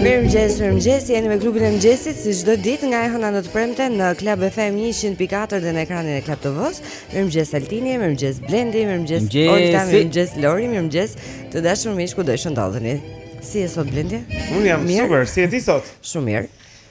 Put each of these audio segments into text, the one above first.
Mirëmëngjes, mirëmëngjes. Jeni me klubin e mëngjesit si çdo ditë nga e hëna në të premte në Club FM 100.4 dhe në ekranin e Club TV-s. Mirëmëngjes Altini, mirëmëngjes Blendi, mirëmëngjes Olta, mirëmëngjes Lori, mirëmëngjes të dashur miq kudo që ndodheni. Si je sot Blendi? Unë jam mirë. Super, si je ti sot? Shumë mirë.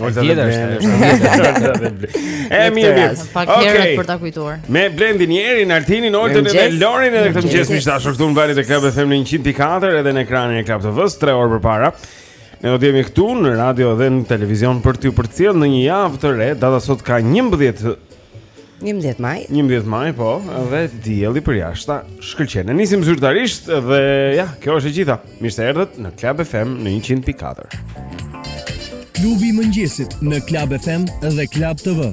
Oj, dhe dhe dhe E mirë, mirë Pak herët për ta kujtuar Me Blendin, Jerin, Altinin, Oltën edhe Lorin Edhe këtë mëngjes miq të dashur këtu në valët e Club FM në 100.4 Edhe në ekranin e Club TV-s, tre orë përpara Ne do të jemi këtu në radio dhe në televizion për t'ju përcjellë në një javë të re. Data sot ka 11 11 maj. 11 maj, po, dhe dielli përjashta shkëlqen. Ne nisim zyrtarisht dhe ja, kjo është e gjitha. Mirë se erdhët në Club FM në 100.4. Klubi i mëngjesit në Club FM dhe Club TV.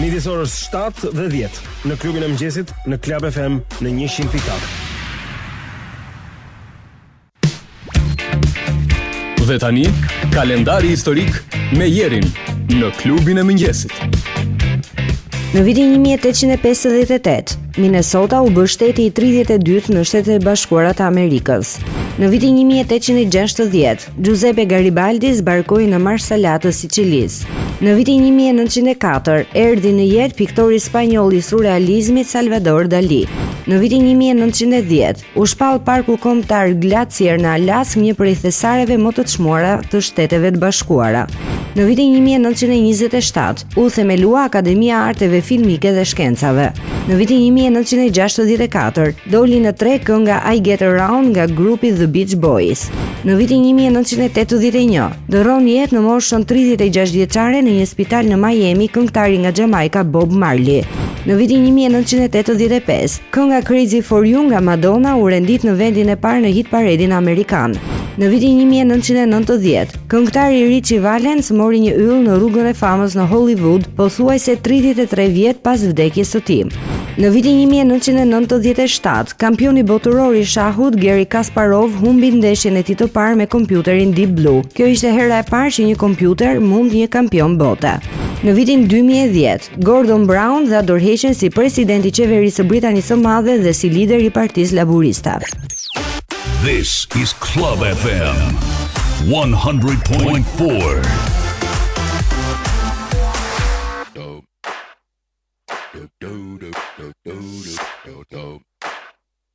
Midis orës 7 dhe 10 në klubin e mëngjesit në Club FM në 100.4. Dhe tani, kalendari historik me Jerin në klubin e mëngjesit. Në vitin 1858, Minnesota u bë shteti i 32 në Shtetet e Bashkuara të Amerikës. Në vitin 1860, Giuseppe Garibaldi zbarkoi në Marsala të Sicilisë. Në vitin 1904 erdhi në jetë piktori spanjoll i surrealizmit Salvador Dali. Në vitin 1910 u shpall Parku Kombëtar Glacier në Alaskë, një prej thesareve më të çmuara të Shteteve të Bashkuara. Në vitin 1927 U themelua Akademia e Arteve Filmike dhe Shkencave. Në vitin një mijë e nëntëqind e gjashtëdhjetë e katër, doli në treg kënga I Get Around nga grupi The Beach Boys. Në vitin një mijë e nëntëqind e tetëdhjetë e një, ndërron jetë në moshën tridhjetë e gjashtë vjeçare në një spital në Miami këngëtari nga Xhamajka Bob Marley. Në vitin një mijë e nëntëqind e tetëdhjetë e pesë, kënga Crazy For You nga Madonna u rendit në vendin e parë në hit-paredin amerikan. Në vitin një mijë e nëntëqind e nëntëdhjetë, Këngëtari Ritchie Valens mori një yll në rrugën e famës në Hollywood pothuajse tridhjetë e tre vjet pas vdekjes së tij. Në vitin një mijë e nëntëqind e nëntëdhjetë e shtatë, kampioni botëror i shahut, Garry Kasparov, humbi ndeshjen e tij të parë me kompjuterin Deep Blue. Kjo ishte hera e parë që një kompjuter mund një kampion bote. Në vitin dy mijë e dhjetë, Gordon Brown dha dorëheqjen si president i qeverisë së Britanisë së Madhe dhe si lider i Partisë Laburiste. This is Club FM 100.4.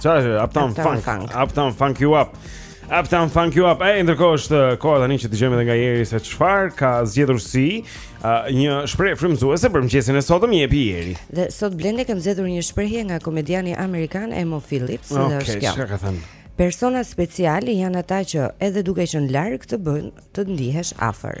Çfarë? Uptown Funk. Uptown Funk you up. Uptown Funk you up. E ndërkohë është uh, koha tani që dëgjojmë edhe nga Jeri se çfarë ka zgjedhur si uh, një shprehje frymëzuese për mëngjesin e sotëm. Jepi Jeri. Dhe sot Blendi kam zgjedhur një shprehje nga komediani amerikan Emo Phillips, okay, është kjo. Okej, çka ka thënë? Persona specialë janë ata që edhe duke qenë larg të bëjnë të ndihesh afër.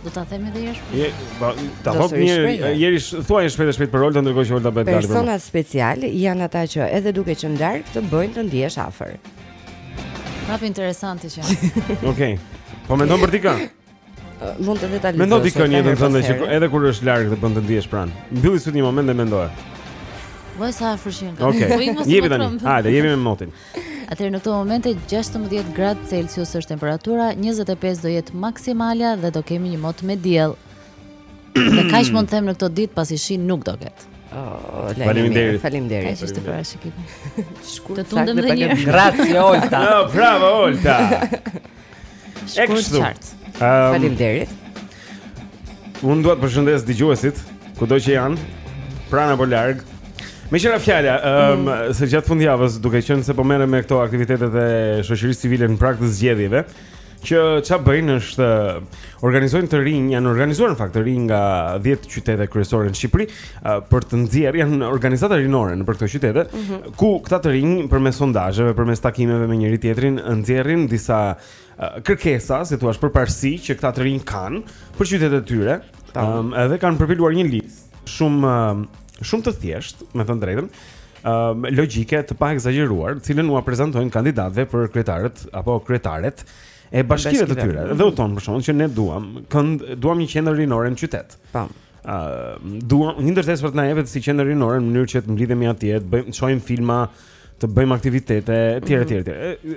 Do ta them edhe jashtë. Je, po, ta thotë një Jeri thuaj shpejt e shpejt për Oltën ndërkohë që Olta bëhet gati. Persona specialë janë ata që edhe duke qenë larg të bëjnë të ndihesh afër. Prapë interesante që. Okej. Okay. Po mendon për dikë? Mund të deta. Mendo dikë në jetën tënde që edhe kur është larg të bën të ndihesh pranë. Mbylli sytë një moment dhe mendoje. Sa afër që. Okej. Po, jepi tani. Hajde, jemi me motin. Atëherë në këto momente 16 gradë Celsius është temperatura, 25 do jetë maksimala dhe do kemi një mot me diell. Dhe kaq mund të them në këto ditë pasi shi nuk do ketë. Oh, faleminderit. Faleminderit. Kaq është parashikimi. Shkurt. Të tundem dhe një. Grazie Olta. Bravo Olta. E kështu. Ehm, Faleminderit. Unë dua të përshëndes dëgjuesit, kudo që janë, pranë apo larg. Meqë ra fjala, um, mm. se gjatë fundjavës, duke qenë se po merrem me këto aktivitetet e shoqërisë civile në prag të zgjedhjeve, që ça bëjnë është organizojnë të rinj, janë organizuar në fakt të rinj nga 10 qytete kryesore në Shqipëri, për të nxjerrë janë organizata rinore nëpër këto qytete mm -hmm. ku këta të rinj përmes sondazheve, përmes takimeve me njëri-tjetrin nxjerrin disa kërkesa, si thua, përparësi që këta të rinj kanë për qytetet e tyre. Um, edhe kanë përpiluar një listë shumë shumë të thjeshtë, me thënë të drejtën, um, logjike të paekzagjeruar, të cilën ua prezantojnë kandidatëve për kryetarët apo kryetaret e bashkive të tyre. Dhe u thonë shiko që ne duam, kënd duam një qendër rinore në qytet. Tam. ë uh, duam një ndërtesë për të na jepet si qendër rinore në mënyrë që të mblidhemi atje, të bëjmë të shohim filma, të bëjmë aktivitete etj etj etj.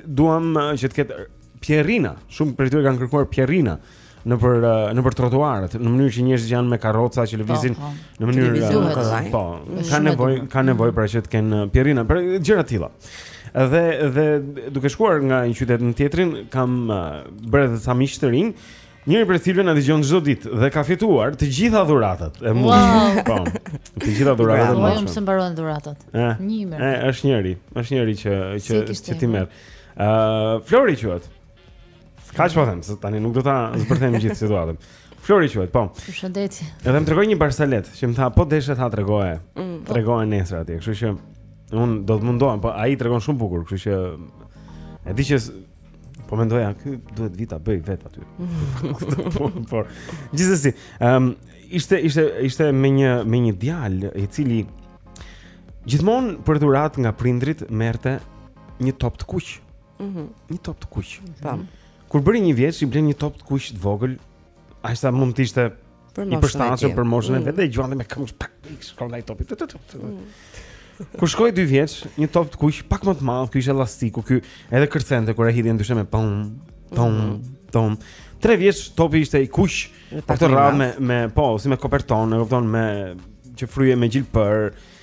Duam uh, që të ketë pjerrina, shumë prej tyre kanë kërkuar pjerrina nëpër uh, nëpër trotuaret, në mënyrë që njerëzit që janë me karroca që lëvizin po, po. në mënyrë uh, po, kanë nevojë kanë nevojë pra që të kenë uh, pjerrina, për gjëra të tilla. Dhe dhe duke shkuar nga një qytet në tjetrin, kam uh, bërë disa miq të rinj Njëri prej cilëve na dëgjon çdo ditë dhe ka fituar të gjitha dhuratat e mundshme. Wow. Po. Të gjitha dhuratat e mundshme. Po, se mbarojnë dhuratat. Një mirë. Ë, është njëri, është njëri që që që t'i merr. Ë, uh, Flori quhet. Kaq po them, se tani nuk do ta zbërthejmë gjithë situatën. Flori quhet, po. Përshëndetje. Edhe më tregoi një barsaletë që më tha, po deshe ta tregoje. Mm, po. Tregoje nesër atje, kështu që unë do të mundohem, po ai tregon shumë bukur, kështu që e di që Po mendoja ky duhet vetë ta bëjë vet aty. Po, po. Gjithsesi, ëm um, ishte ishte ishte me një me një djalë i cili gjithmonë për dhuratë nga prindërit merrte një top të kuq. Mhm. Mm një top të kuq. Tam. Kur bëri një vjeç i blen një top të kuq të vogël, aq sa mund të ishte për moshën e tij. I përshtatshëm për moshën e mm. vet dhe gjuante me këmbë pak, pik shkonte ai topi. Mm. Kur shkoi 2 vjeç, një top të kuq pak më të madh, ky ishte elastik, ky edhe kërcente kur e hidhte në dysheme pum, pum, mm. pum. 3 vjeç topi ishte i kuq, po këtë radhë me me po, si me koperton, e kupton me që fryhet me gjilpërë.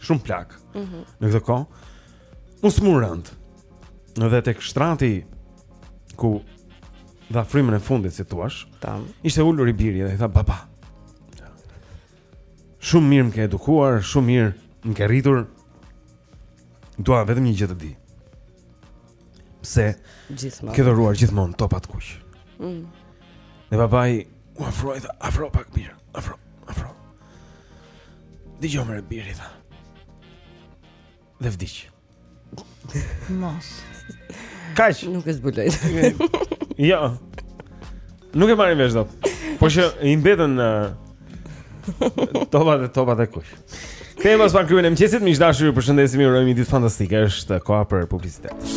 shumë plak. Mm -hmm. Në këtë kohë u sëmur rëndë. Dhe tek shtrati ku dha frymën e fundit si të thuash. Tam. Ishte ulur i biri dhe i tha baba. Shumë mirë më ke edukuar, shumë mirë më ke rritur. Dua vetëm një gjë të di. Pse? Gjithmonë. Ke dhuruar gjithmonë topa të kuq. Mm. Dhe babai u afroi tha, afrohu pak bir, afrohu, afrohu. Dëgjomë bir i tha. Dhe vdiq. Mos. Kaq? Nuk e zbuloi. Jo. Nuk e marrim vesh dot. Po që i mbetën uh, topat e topat e kuq. Kthehemi pas pak Kryemëngjesit, miq të dashur, ju përshëndesim, ju urojmë një ditë fantastike. Është koha për publicitet.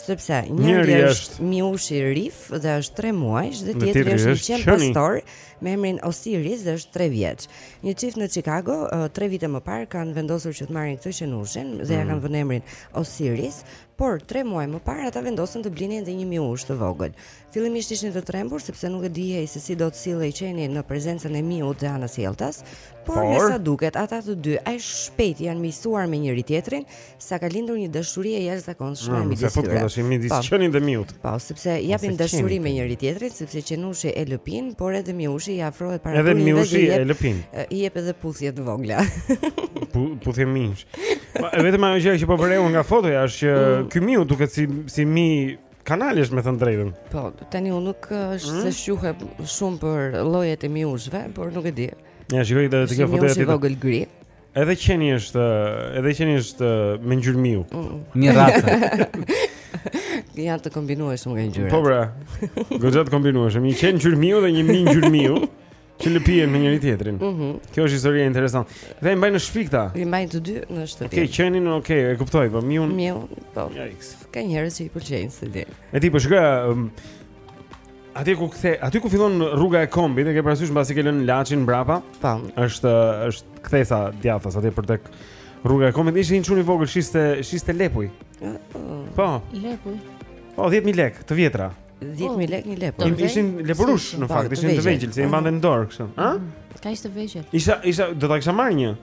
Sepse njëri është miushi Rif dhe është 3 muajsh dhe tjetri është një qen pastor me emrin Osiris dhe është 3 vjeç. Një çift në Chicago 3 vite më parë kanë vendosur që të marrin këtë qenushin dhe ja mm. kanë vënë emrin Osiris, por 3 muaj më parë ata vendosën të blinin edhe një miush të vogël. Fillimisht ishin të trembur sepse nuk e dihej se si do të sillej qeni në prezencën e miut dhe anasjelltas, por, por... me sa duket ata të dy aq shpejt janë miqësuar me njëri tjetrin sa ka lindur një dashuri e jashtëzakonshme mm, midis tyre. Po, tash midis po. qenit dhe miut. Po, sepse japin dashuri me njëri tjetrin, sepse qenushi e lëpin, por edhe miushi i afrohet para tyre. Edhe miushi e lëpin. I jep edhe puthje të vogla. Puthje minj. Po, vetëm ajo që po vë re unë nga fotoja është që mm. ky miu duket si si mi kanalesh, me thënë të drejtën. Po, tani unë nuk uh, është mm? se shquhem shumë për llojet e miushve, por nuk e di. Ja, shikoj edhe te kjo fotoja ti. Është i vogël gri. Edhe qeni është, uh, edhe qeni është uh, me ngjyrë miu. Mm. Një racë. Janë të kombinueshëm nga ngjyrat. Po bra. Goxha të kombinueshëm. Një qen ngjyrë miu dhe një mi ngjyrë miu. Që lëpihen me njëri tjetrin. Mhm. Mm Kjo është historia interesante. Dhe i mbajnë në shtëpi këta. I mbajnë të dy në shtëpi. Okej, okay, qenin, okej, okay, e kuptoj, po miun. Miun, po. Yikes. Ka njerëz që i pëlqejnë s'e di. E di po shkoja um, aty ku kthe, aty ku fillon rruga e kombit, e ke parasysh mbasi ke lënë Laçin mbrapa? Po. Është është kthesa djathtas aty për tek rruga e kombit. Ishte një çun i vogël, shiste shiste lepuj. Po. Lepuj. Po 10000 lekë të vjetra. 10000 lekë një lepur. Ishin lepurushë në fakt, ishin të vegjël, se i mbante në dorë kështu. Ë? Ka ishte të vegjël. Isha isha do ta kisha marrë një.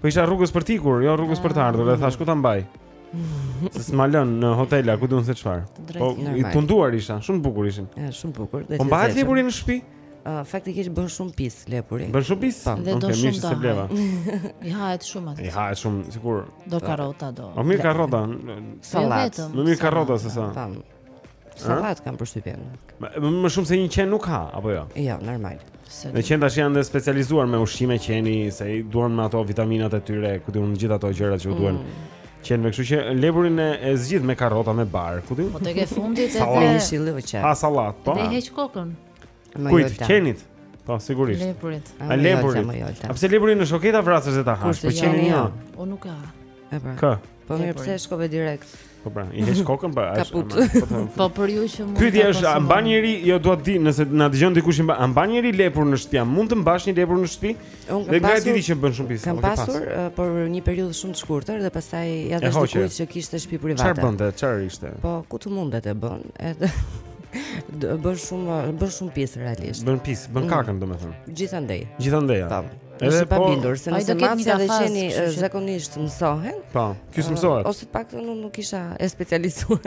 Po isha rrugës për të ikur, jo rrugës për të ah. ardhur, dhe thashë ku ta mbaj. Se s'ma lënë në hotel, ku di unë se çfarë. Po i tunduar isha, shumë bukur ishin. Ë, shumë bukur. Po mbahet lepuri në shtëpi? Uh, faktikisht bën shumë pis lepuri. Bën shumë pis. Po, dhe do shumë të blerta. I hahet shumë atë. I hahet shumë, sikur. Do karrota do. Po mirë karrota. Sallatë. Më mirë karrota se sa. Sallatë kam përshtypjen. Më, më shumë se një qen nuk ha, apo jo? Jo, normal. Në qen tash janë specializuar me ushqime qeni, se i duan me ato vitaminat e tyre, ku di unë gjithë ato gjërat që u duhen. Mm. Qen me kështu që lepurin e, e zgjidh me karrota me bar, ku di unë. Po tek e fundit edhe jeshillëqe. Ha sallatë, po. Dhe heq kokën. Kujt qenit? Po sigurisht. Lepurit. A lepurit. A pse lepurin është okej ta vrasësh e ta hash? Po qenin jo. O nuk ka. E pra. Kë? Po mirë pse shkove direkt? Po pra, i heq kokën pastaj. Po, po, po për ju që mund. Pyetja është, a mban njeri, jo dua të di, nëse na dëgjon dikush i mban, a mban njeri lepur në shtëpi? Mund të mbash një lepur në shtëpi? Dhe nga e di ti që bën shumë pis. Kam pasur për një periudhë shumë të shkurtër dhe pastaj ia dhashë dikujt që kishte shtëpi private. Çfarë bënte? Çfarë ishte? Po, ku të mundet e bën? Edhe Bën shumë, bën shumë pis realisht. Bën pis, bën mm. kakën domethënë. Gjithandej. Gjithandej. Po. Edhe po bindur se nëse macja dhe qeni zakonisht mësohen. Po, ky s'mësohet. Ose paktën nuk nuk isha e specializuar.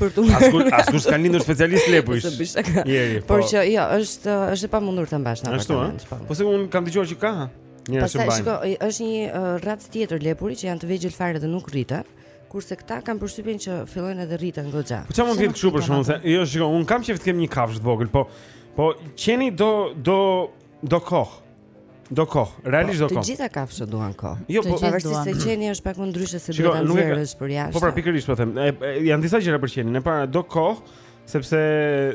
Për tu. Askush askush s'ka lindur specialist lepujsh. Ose bisha. Jeri. Po. Por që jo, është është e pamundur ta mbash në apartament. Ashtu, po. po se unë kam dëgjuar që ka. Njerëz që mbajnë. Pastaj shiko, është një racë tjetër lepuri që janë të vegjël fare dhe nuk rriten. Kurse këta kam përshtypjen që fillojnë edhe rriten goxha. Po çfarë mund të kështu për shembull se jo shiko, unë kam qejf të kem një kafshë të vogël, po po qeni do do do kohë. Do kohë, realisht do po, kohë. Të gjitha kafshët duan koh. Jo, po pavarësisht se qeni është pak më ndryshe se do ta nxjerrësh përjashta. Po pra pikërisht po them, janë disa gjëra për qenin. E para do kohë sepse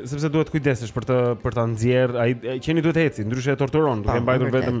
sepse duhet kujdesesh për të për ta nxjerrë, ai qeni duhet të ecë, ndryshe e torturon, duke e mbajtur vetëm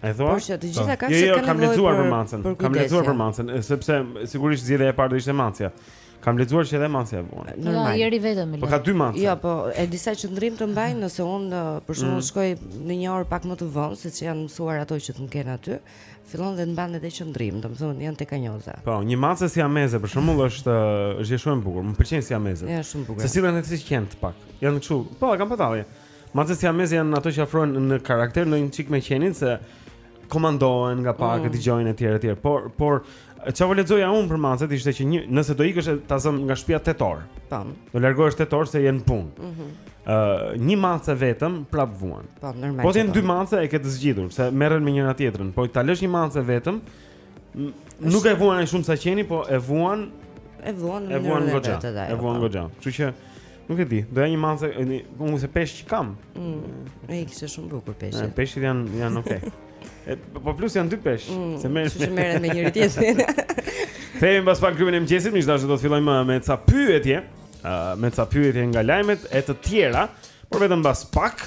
E thua? Por që të gjitha kafshët kanë nevojë për për macen. Kam lexuar për macen, sepse sigurisht zgjidhja e parë do ishte macja. Kam lexuar që edhe macja e vuan. Jo, Normal. Jo, rri vetëm. Po ka dy mace. Jo, po e di sa qëndrim të mbajnë nëse unë për shembull mm. shkoj në një orë pak më të vonë, siç janë mësuar ato që të më kenë aty, fillon dhe të mbajnë edhe qëndrim, domethënë janë tekanjoze. Po, një mace siameze për shembull është është shumë e bukur. Më pëlqen siameze. Është shumë bukur. Se sillen edhe si qentë pak. Janë kështu. Po, e kam patallje. Macet siameze janë ato që afrohen në karakter ndonjë çik me qenin se komandohen nga pak, mm. dëgjojnë etj etj. Por por çfarë po lexoja unë për macet ishte që një, nëse do ikësh ta zëm nga shtëpia 8 orë. Tam. Do largohesh 8 orë se je në punë. Ëh. Mm -hmm. uh, një mace vetëm prap vuan. Po normal. Po të jenë dy mace e ke të zgjidhur se merren me njëra tjetrën. Po ta lësh një mace vetëm nuk e vuan aq shumë sa qeni, po e vuan e vuan në vetë. E vuan goxha. E vuan po. goxha. Kështu që Nuk e di, doja një mace, një unë se peshq që kam. Mm, e kishte shumë bukur peshqit. Peshqit janë janë okay. E, po plus janë dy peshq, mm, se merr. Që merren me njëri tjetrin. Kthehemi pas pak klubin e mëngjesit, miq të dashur do të fillojmë uh, me ca pyetje, uh, me ca pyetje nga lajmet e të tjera, por vetëm pas pak.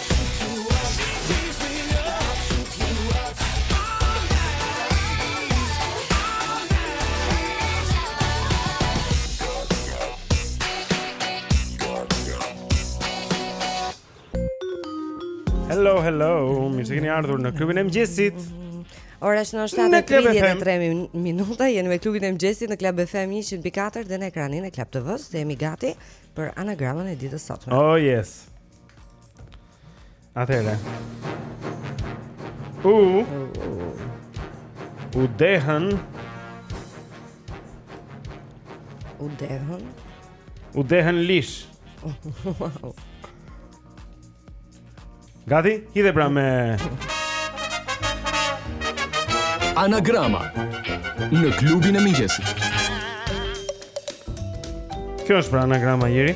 Hello, hello. Mirë se keni ardhur në klubin e mëngjesit. Ora është në 7:33 minuta. Jeni me klubin e mëngjesit në Club FM 100.4 dhe në ekranin e Club TV-s dhe jemi gati për anagramën e ditës sotme. Oh yes. Atëherë. U U dehën U dehën U dehën lish Gati, hidhe pra me Anagrama Në klubin e mëngjesit Kjo është pra anagrama jeri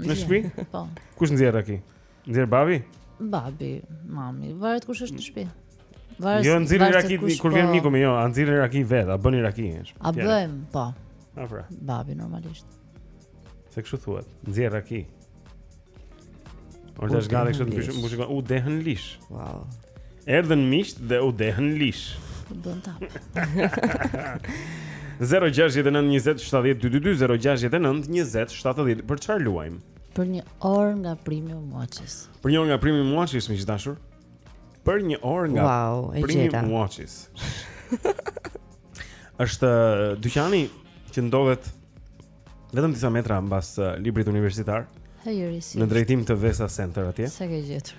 Në shtëpi? Po. Kush nxjerr raki? Nxjerr babi? Babi, mami, varet kush është në shtëpi. Varet. Jo nxjerr raki kur vjen po. miku mi, jo, a nxjerr raki vet, a bëni raki është. A bëjm, po. A pra. Babi normalisht. Se kështu thuhet, nxjerr raki. Ose është gati kështu të mbushë, u dehën lish. Wow. Erdhën miqt dhe u dehën lish. Po bën ta. 069 20 70 222 069 20 70 për çfarë luajmë? Për një orë nga Premium Watches. Për një orë nga Premium Watches, miq të dashur. Për një orë nga wow, Premium Watches. Është uh, dyqani që ndodhet vetëm disa metra mbas uh, librit universitar. Në drejtim të Vesa Center atje. Sa ke gjetur?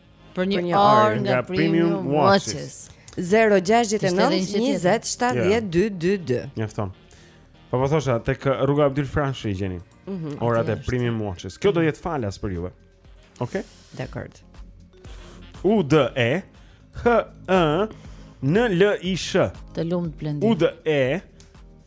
Për një orë nga Premium Watches. 0-6-9-20-7-10-2-2-2 Mjafton Pra po thosha, tek rruga Abdyl Frashëri i gjeni mhm, Orat e Premium Watches Kjo do jetë falas për juve Ok? Dakord U-D-E-H-E-N-L-I-S-H Të lumtë Blendi U-D-E-H-E-N-L-I-S-H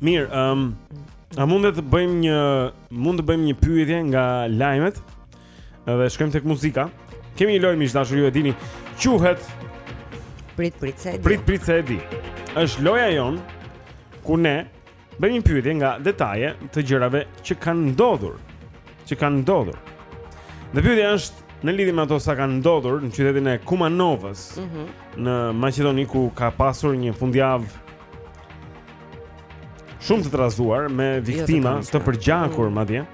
Mirë, ëm um, a mundet të bëjmë një mund të bëjmë një pyetje nga lajmet? Edhe shkojmë tek muzika. Kemi një lojë miq dashur ju e dini. Quhet Prit prit se di. Prit prit se di. Është loja jonë ku ne bëjmë një pyetje nga detaje të gjërave që kanë ndodhur, që kanë ndodhur. Dhe pyetja është Në lidhje me ato sa kanë ndodhur në qytetin e Kumanovës, mm -hmm. në Maqedoni ku ka pasur një fundjavë Shumë të trazuar me jo, viktima të përgjakur mm. madje.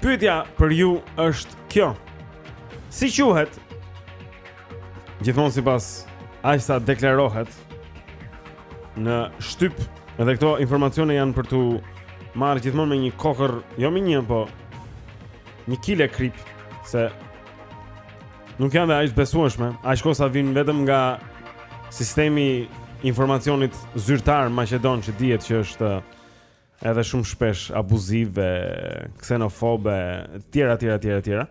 Pyetja për ju është kjo. Si quhet? Gjithmonë sipas aq sa deklarohet në shtyp, edhe këto informacione janë për t'u marrë gjithmonë me një kokërr, jo me një, po një kile kripë se Nuk janë dhe aq të besueshme, aq kohë sa vijnë vetëm nga sistemi i informacionit zyrtar maqedon që dihet që është eh, edhe shumë shpesh abuziv, ksenofob e etj etj etj etj.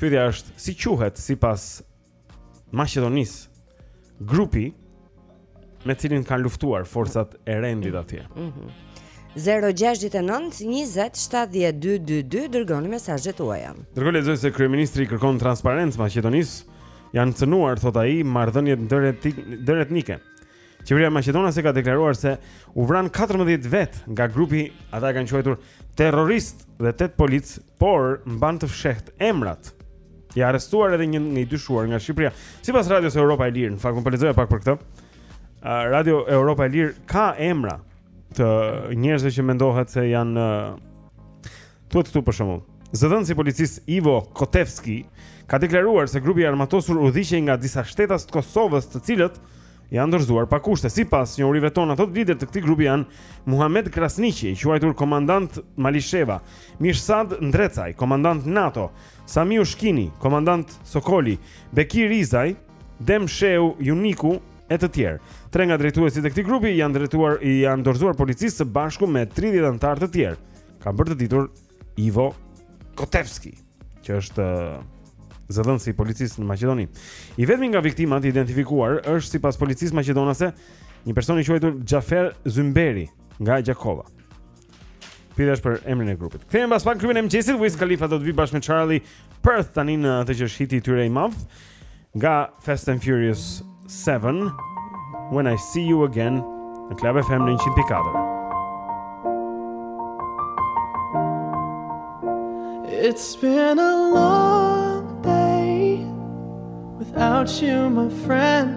Pyetja është si quhet sipas Maqedonisë grupi me cilin kanë luftuar forcat e rendit atje. Mm -hmm. 0-6-9-20-72-22 Dërgoni mesazhet tuaja. Dërgo... Lexoj se kryeministri i kërkon transparencë Maqedonisë. Janë cënuar thotë ai marrëdhëniet ndëretnike. Qeveria maqedonase ka deklaruar se u vranë 14 vetë nga grupi ata e kanë quajtur terrorist dhe 8 policë, por mban të fshehtë emrat. I arrestuar edhe një i dyshuar nga Shqipëria. Sipas Radios Europa e Lirë, në fakt unë po lexoja pak për këtë. Radio Europa e Lirë ka emra të njerëzve që mendohet se janë thuhet këtu për shembull. Zëdhënësi i policisë Ivo Kotevski ka deklaruar se grupi i armatosur udhëhiqej nga disa shtetas të Kosovës, të cilët janë dorëzuar pa kushte. Sipas njohurive tona, ato liderë të këtij grupi janë Muhamed Krasniqi, i quajtur komandant Malisheva, Mirsad Ndrecaj, komandant NATO, Sami Ukshini, komandant Sokoli, Beg Rizaj, Dem Shehu, Juniku e të tjerë. Tre nga drejtuesit e këtij grupi janë drejtuar i janë dorëzuar policisë së bashku me 30 anëtarë të tjerë. Ka bërë të ditur Ivo Kotevski, që është uh, zëdhënësi i policisë në Maqedoni. I vetmi nga viktimat e identifikuar është sipas policisë maqedonase një person i quajtur Xhafer Zymberi nga Gjakova. Pyetja është për emrin e grupit. Kthehemi pas pak në klubin e mëngjesit, Wiz Khalifa do të vijë bashkë me Charlie Puth tani në atë që është hiti i tyre i madh nga Fast and Furious 7 When I See You Again në Club FM 100.4. It's been a long day without you my friend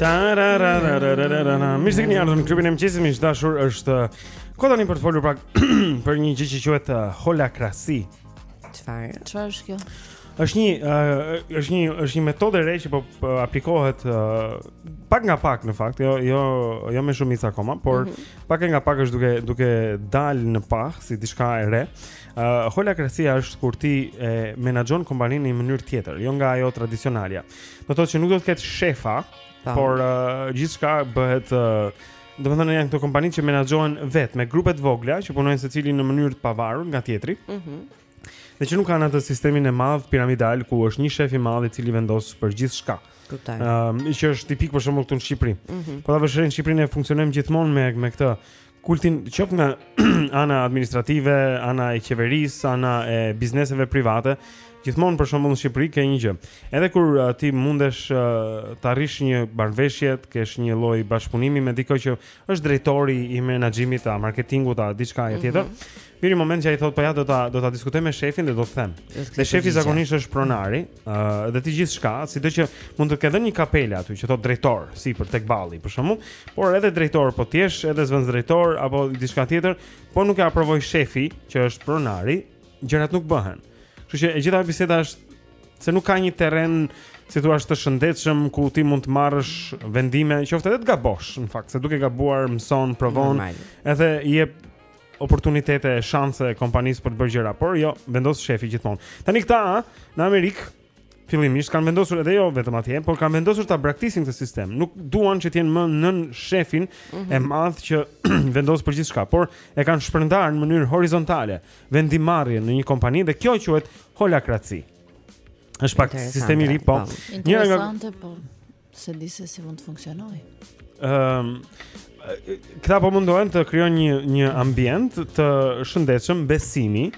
Tarararararararara Mirë se keni ardhur në klubin e mëngjesit miq të dashur është koha tani për të folur pak Për një gjë që quhet uh, holakrasi Çfarë? Çfarë është kjo? është një uh, është një është një metodë e re që po, po aplikohet uh, pak nga pak në fakt, jo jo jo me shumicë akoma, por mm -hmm. pak nga pak është duke duke dal në pah si diçka e re. Uh, holakrasia është kur ti e menaxhon kompaninë në mënyrë tjetër, jo nga ajo tradicionalja. Do të thotë që nuk do të ketë shefa, Tam. por uh, gjithçka bëhet uh, Domethënë janë këto kompani që menaxhohen vetë me grupe të vogla që punojnë secili në mënyrë të pavarur nga tjetri. Mhm. Mm dhe që nuk kanë atë sistemin e madh piramidal ku është një shef i madh i cili vendos për gjithçka. Kuptoj. Ëm um, që është tipik për shembull këtu në Shqipëri. Mm -hmm. Po ta vështrosh Shqipërinë e funksionojmë gjithmonë me me këtë kultin qoftë nga ana administrative, ana e qeverisë, ana e bizneseve private, gjithmonë për shembull në Shqipëri ke një gjë. Edhe kur uh, ti mundesh uh, të arrish një marrëveshje, të kesh një lloj bashkëpunimi me dikë që është drejtori i menaxhimit, a marketingut, a diçka e tjetër, mm -hmm. Vjen moment që ai thotë po ja do ta do ta diskutoj me shefin dhe do të them. Dhe shefi zakonisht është pronari, ë uh, dhe ti gjithçka, sido që mund të ketë dhënë një kapele ty që thotë drejtor, sipër tek balli, për shembull, por edhe drejtor po të jesh, edhe zëvendësdrejtor apo diçka tjetër, po nuk e aprovoi shefi që është pronari, gjërat nuk bëhen. Kështu që e gjitha biseda është se nuk ka një terren si thua të shëndetshëm ku ti mund të marrësh vendime, qoftë edhe të gabosh, në fakt, se duke gabuar mëson, provon, edhe jep oportunitete e shanse kompanisë për të bërë gjëra, por jo, vendos shefi gjithmonë. Tani këta në Amerikë fillimisht kanë vendosur edhe jo vetëm atje, por kanë vendosur ta braktisin këtë sistem. Nuk duan që të jenë më nën shefin mm -hmm. e mhm. madh që vendos për gjithçka, por e kanë shpërndarë në mënyrë horizontale vendimmarrjen në një kompani dhe kjo quhet holakraci. Është pak sistem i ri, po. po. Njëra nga po. S'e di se si mund të funksionojë. Ehm, këta po mundohen të krijojnë një një ambient të shëndetshëm besimi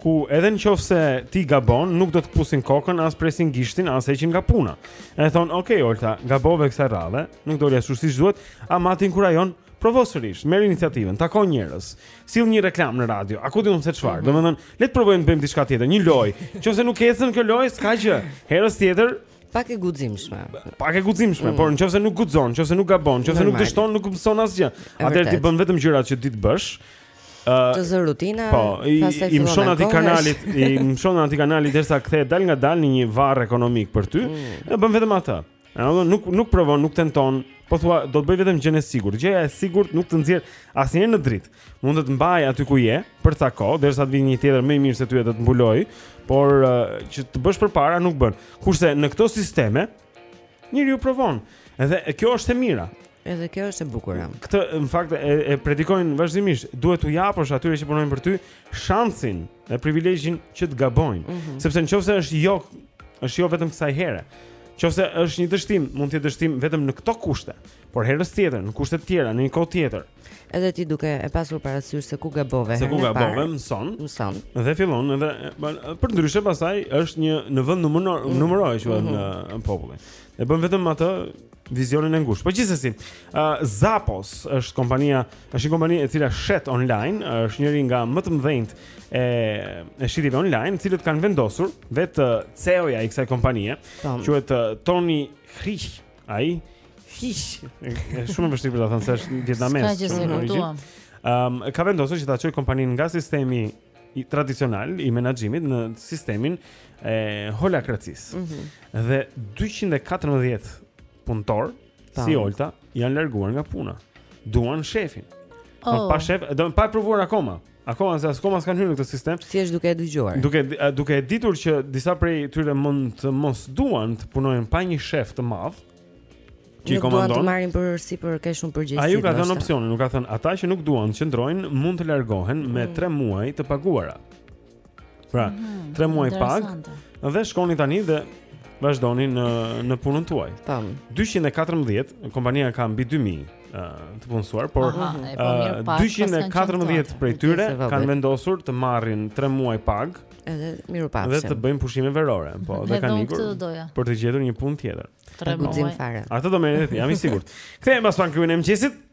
ku edhe në qoftë se ti gabon, nuk do të këpusin kokën, as presin gishtin, as heqin nga puna. E thonë, okej, okay, Olta, gabove kësaj radhe, nuk doli ashtu siç duhet, ama ti në kurajon, provo sërish, merr iniciativën, takon njerëz, sill një reklamë në radio. A ku di unë se çfarë? Mm -hmm. Domethënë, le të provojmë të bëjmë diçka tjetër, një lojë. Nëse nuk ecën kjo lojë, s'ka gjë. Herën tjetër Pak e guximshme. Pak e guximshme, mm. por nëse nuk guxon, nëse nuk gabon, nëse nuk dështon, nuk mëson asgjë. Atëherë ti bën vetëm gjërat që di të bësh. Të zë rutina, po, pastaj i mëshon atij kanalit, i mëshon atij kanalit derisa kthehet dalngadalë në një varr ekonomik për ty, mm. e bën vetëm atë. Ëh, nuk nuk provon, nuk tenton, po thua do të bëj vetëm gjënë e sigurt. Gjëja e sigurt nuk të nxjerr asnjëherë në dritë. mund të të mbajë aty ku je për ca kohë, derisa të vijë një tjetër më i mirë se ty e të të mbulojë, por uh, që të bësh përpara nuk bën. Kurse në këto sisteme njeriu provon. Edhe kjo është e mira. Edhe kjo është e bukur. Këtë në fakt e, e predikojnë vazhdimisht, duhet t'u japësh atyre që punojnë për ty shansin dhe privilegjin që të gabojnë, mm -hmm. sepse nëse është jo, është jo vetëm kësaj here. Nëse është një dështim, mund të jetë dështim vetëm në këto kushte, por herës tjetër, në kushte të tjera, në një kohë tjetër. Edhe ti duke e pasur parasysh se ku gabove. Se ku gabove, mëson. Mëson. Dhe fillon edhe përndryshe pastaj është një në vend numër mm. numëro që mhm. në popullin. E bën vetëm atë vizionin e ngushtë. Po gjithsesi, uh, Zappos është kompania, është një kompani e cila shet online, është njëri nga më të mëdhenjt e e shitjeve online, të cilët kanë vendosur vetë uh, CEO-ja i kësaj kompanie, quhet uh, Tony Hrich Ai hiç është shumë e vështirë për ta thënë se është vietnamez. Ka gjë se kuptuam. Ëm ka vendosur që ta çojë kompaninë nga sistemi i tradicional i menaxhimit në sistemin e holakracisë. Mm -hmm. Dhe 214 punëtorë si Olta janë larguar nga puna. Duan shefin. Oh. Pa shef, do pa provuar akoma. Akoma se akoma s'kanë hyrë në këtë sistem. Si është duke e dëgjuar? Duke duke e ditur që disa prej tyre mund të mos duan të punojnë pa një shef të madh. Që i komandon. Nuk duan të marrin përsipër kaq shumë përgjegjësi. Ai u ka dhënë opsionin, u ka thënë ata që nuk duan të qëndrojnë mund të largohen me 3 mm. muaj të paguara. Pra, 3 mhm, muaj pagë dhe shkoni tani dhe vazhdoni në në punën tuaj. Tam. 214, kompania ka mbi 2000 të punësuar, por Aha, e, po mirë, pak, 214 prej tyre kanë vendosur të marrin 3 muaj pagë edhe mirupafshim. Dhe të bëjnë pushime verore, po, dhe kanë ikur për të gjetur një punë tjetër. 3 muaj. Atë do merrje ti, jam i sigurt. Kthehemi pas pak, klubi i mëngjesit.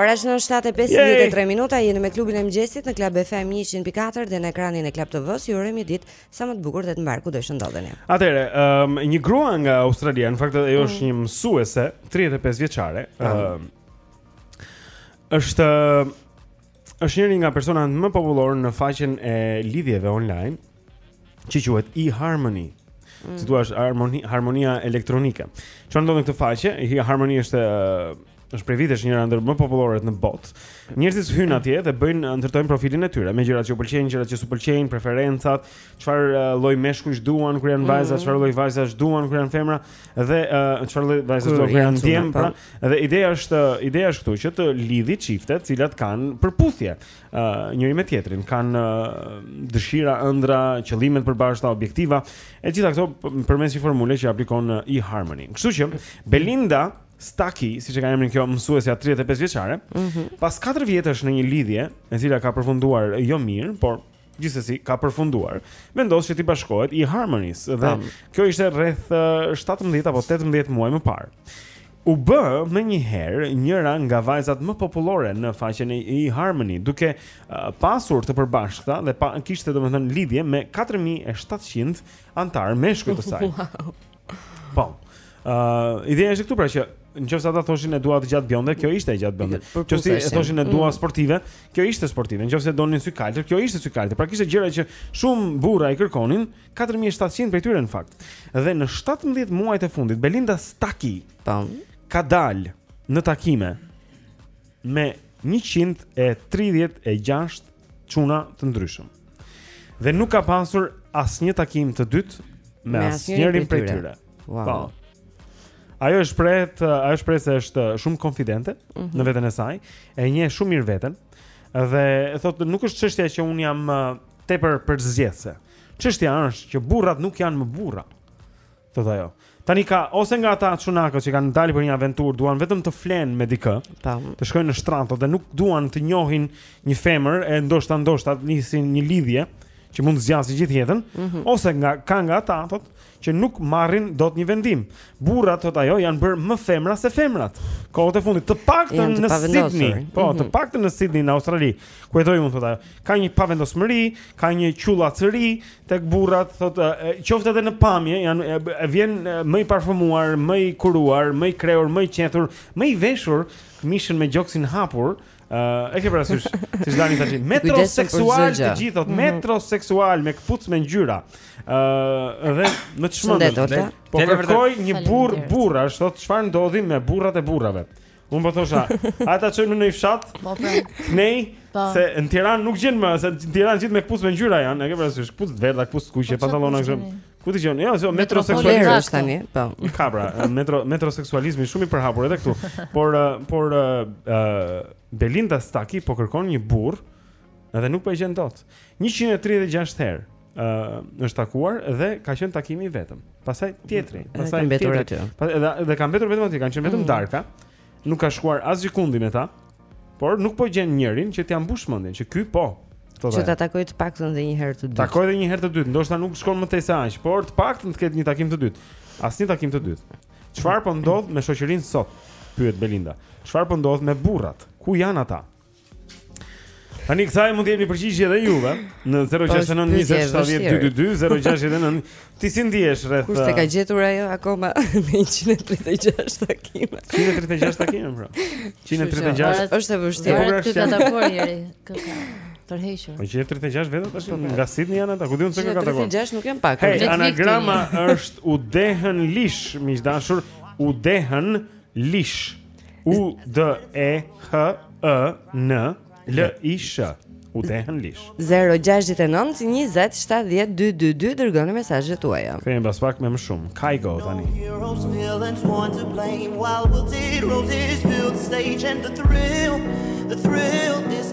Ora është në 7:53 minuta, jeni me klubin e mëngjesit në Club FM 104 dhe në ekranin e Club TV-së. Ju urojmë një ditë sa më të bukur dhe të mbarë kudo që ndodheni. Atëherë, um, një grua nga Australia, në fakt ajo është mm. një mësuese 35 vjeçare, ëm ah. um, është është njëri nga personat më popullorë në faqen e lidhjeve online, që quhet eHarmony. Mm. Si thuash harmoni, harmonia elektronike. Çfarë ndodh në këtë faqe? eHarmony është është prej vitesh njëra ndër më popullore në botë. Njerëzit hyjnë atje dhe bëjnë ndërtojnë profilin e tyre me gjërat që u pëlqejnë, gjërat që s'u pëlqejnë, preferencat, çfarë uh, lloj meshkujsh duan kur janë mm. vajza, çfarë lloj vajzash duan kur janë femra dhe uh, çfarë lloj vajzash duan kur janë djem, pra. Dhe ideja është ideja është këtu që të lidhë çiftet, të cilat kanë përputhje. uh, njëri me tjetrin, kanë uh, dëshira, ëndra, qëllime të përbashkëta, objektiva, e gjitha këto përmes një formule që aplikon eHarmony. Kështu që Belinda Staki, siç e ka emrin kjo mësuesja 35 vjeçare, mm -hmm. pas 4 vjetësh në një lidhje, e cila ka përfunduar jo mirë, por gjithsesi ka përfunduar. Vendos që t'i bashkohet eHarmony-s dhe kjo ishte rreth 17 apo 18 muaj më parë. U bë menjëherë njëra nga vajzat më popullore në faqen e eHarmony, duke pasur të përbashkëta dhe pa, kishte domethënë lidhje me katër mijë e shtatëqind anëtarë meshkuj të saj. Po. Ë, ideja është këtu pra që nëse ata thoshin e dua të gjatë bjonde, kjo ishte e gjatë bjonde. Nëse e thoshin e dua mm. sportive, kjo ishte sportive. Nëse donin sykaltër, kjo ishte sykaltër. Pra kishte gjëra që shumë burra i kërkonin. Katër mijë e shtatëqind prej tyre në fakt. Dhe në 17 muajt e fundit Belinda Staki tan ka dalë në takime me 136 çuna të ndryshëm. Dhe nuk ka pasur asnjë takim të dytë me, me asnjërin prej tyre. Wow. Po. Ajo është shpreh, ajo shprehet se është shumë konfidente mm -hmm. në mhm. veten e saj, e njeh shumë mirë veten dhe thotë nuk është çështja që unë jam tepër përzgjedhëse. Çështja është që burrat nuk janë më burra. Thotë ajo. Tani ka ose nga ata çunakët që kanë dalë për një aventurë, duan vetëm të flenë me dikë, të shkojnë në shtrat dhe nuk duan të njohin një femër e ndoshta ndoshta të nisin një lidhje që mund të zgjasë gjithë jetën, mm -hmm. ose nga ka nga ata thotë që nuk marrin dot një vendim. Burrat thotë ajo janë bërë më femra se femrat. Kohët e fundit, të paktën në Sydney, po, të mhm. paktën në Sydney në Australi, ku jetoj unë thotë ajo, ka një pavendosmëri, ka një qullacëri tek burrat, thotë, qoftë edhe në pamje, janë e, e vjen më i parfumuar, më i kuruar, më i krehur, më i qetur, më i veshur, këmishën me gjoksin hapur, Uh, e ke parasysh, si janë të gjithë Metroseksual të gjithë mhm. Metroseksual me këpucë me ngjyra uh, Dhe më thotë Po kërkoj një burrë burrash thotë, çfarë ndodhi me burrat e burrave Unë po thosha, ta çojmë në një fshat. Po po. Nej, po. se në Tiranë nuk gjen më, se në Tiranë gjithë me këpucë me ngjyra janë, e ke parasysh, këpucë të verdha, këpucë të kuqe, po, pantallona kështu. Ku ti qenë? Jo, jo, metroseksualizmi është tani, po. Ka pra, metro metroseksualizmi shumë i përhapur edhe këtu. Por por ë Belinda Staki po kërkon një burrë dhe nuk po e gjen dot. 136 herë ë është takuar dhe ka qenë takimi i vetëm. Pastaj tjetri, pastaj mbetur aty. Pastaj edhe edhe ka mbetur vetëm aty, kanë qenë vetëm mm. darka. Nuk ka shkuar asgjëkundi me ta, por nuk po gjen njërin që t'ia mbush mendjen, që ky po. Që ta takoj të paktën edhe një herë të dytë. Takoj edhe një herë të dytë, ndoshta nuk shkon më tej se aq, por të paktën të ketë një takim të dytë. Asnjë takim të dytë. Çfarë po ndodh me shoqërinë sot? Pyet Belinda. Çfarë po ndodh me burrat? Ku janë ata? Tani kësaj mund të jepni përgjigje edhe juve në 069 20 70 222 069 ti si ndihesh rreth Kush të ka uh, gjetur ajo akoma me 136 takime 136 takime bro 136 është e vështirë po, ti ta takoj ieri kë ka tërhequr po 136 vetëm tash po, po. nga Sydney janë ata ku di unë se kë ka takon 136 nuk janë pak hey, anagrama është u dehen lish miq të dashur u dehen lish U D E H E N L I S H U D E H N L I S 0 6 9 20 7 10 2 2 2 Dërgoni mesazhet tuaja Kthehemi pas pak me më shumë Kygo tani Heroes villains want to blame While wilted roses fill the stage and the thrill The thrill is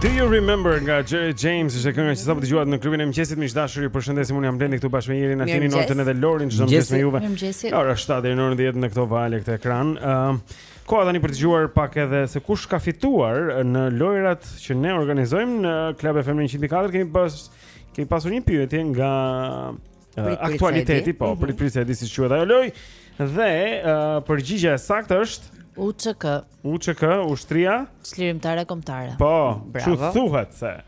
Do you remember nga Jarryd James ishte kënga që sapo dëgjuat në klubin e mëngjesit miq të dashur ju përshëndesim unë jam Blendi këtu bashkë me Jerin Altinin Nortën edhe Lorin çdo mëngjes me juve. Ora 7 deri në orën 10 në këto valë këtë ekran. Ëm uh, koha tani për të dëgjuar pak edhe se kush ka fituar në lojërat që ne organizojmë në Club FM 104 kemi pas kemi pasur një pyetje nga aktualiteti, po, mhm. prit prit se di si quhet ajo lojë. Dhe uh, përgjigja e saktë është UÇK. UÇK, Ushtria Çlirimtare Kombëtare. Po, ç'u thuhet se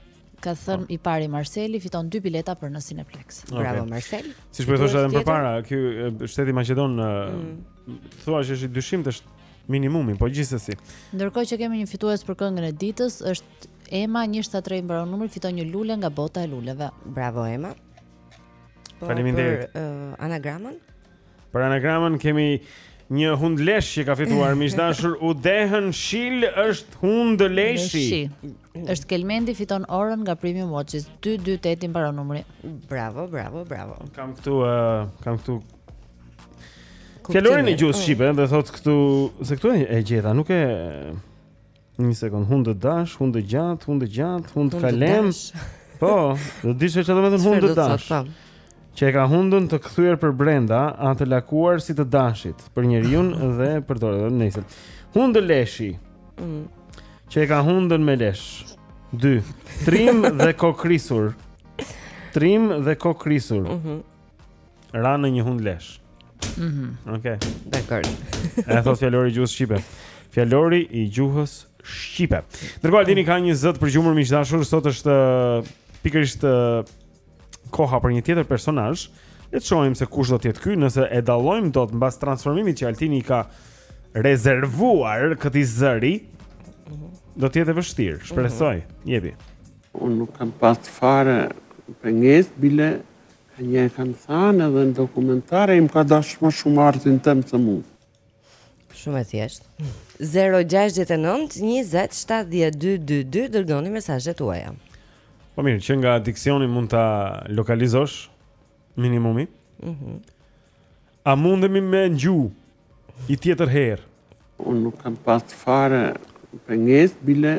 ka thënë po. i pari Marseli fiton dy bileta për në Cineplex. Okay. Bravo Marsel. Siç po thosha edhe më parë, ky shteti maqedon mm. të thuash është i dyshimtë është minimumi, po gjithsesi. Ndërkohë që kemi një fitues për këngën e ditës, është Ema 173 mbaron numri fiton një lule nga bota e luleve. Bravo Ema. Po, Faleminderit. Për uh, anagramën? Për anagramën kemi një hundlesh që ka fituar miq të dashur u dehen shil është hundleshi. Është Kelmendi fiton orën nga Premium Watches 228 i mbaron numri. Bravo, bravo, bravo. Kam këtu uh, kam këtu Fjalorin e gjuhës shqipe dhe thotë këtu se këtu e gjeta, nuk e Një sekond, hundëdash, hundëgjatë, hundëgjatë, hundëkalem. Po, do të dish çfarë do të thotë hundëdash. Që e ka hundën të kthyer përbrenda, a të lakuar si të dashit, për njeriun dhe përdoret. Hundëleshi. Mm. Që e ka hundën me lesh. 2. Trim dhe kokëkrisur. Trim dhe kokëkrisur. Mhm. ra në një hundlesh. Mhm. Mm Okej. Okay. Dakord. E thotë fjalori i gjuhës shqipe. Fjalori i gjuhës shqipe. Ndërkohë Altini ka një zë të përgjuar miq të dashur, sot është pikërisht koha për një tjetër personazh. Le të shohim se kush do të jetë ky, nëse e dallojmë dot mbas transformimit që Altini i ka rezervuar këtij zëri. Mhm. Do të jetë e vështirë, shpresoj. Mhm. Jepi. Unë nuk kam pas fare pengesë, bile Një e kam thanë edhe në dokumentar, e m'ka dashë më shumë artin tem se mu. Shumë e thjeshtë. 0-6-9-27-12-2 Dërgoni mesazhe tuaja Po mirë, që nga diksioni mund ta lokalizosh minimumi mm -hmm. A mundemi me ngju ni tjetër herë? Unë nuk kam pas fare pengesë, bile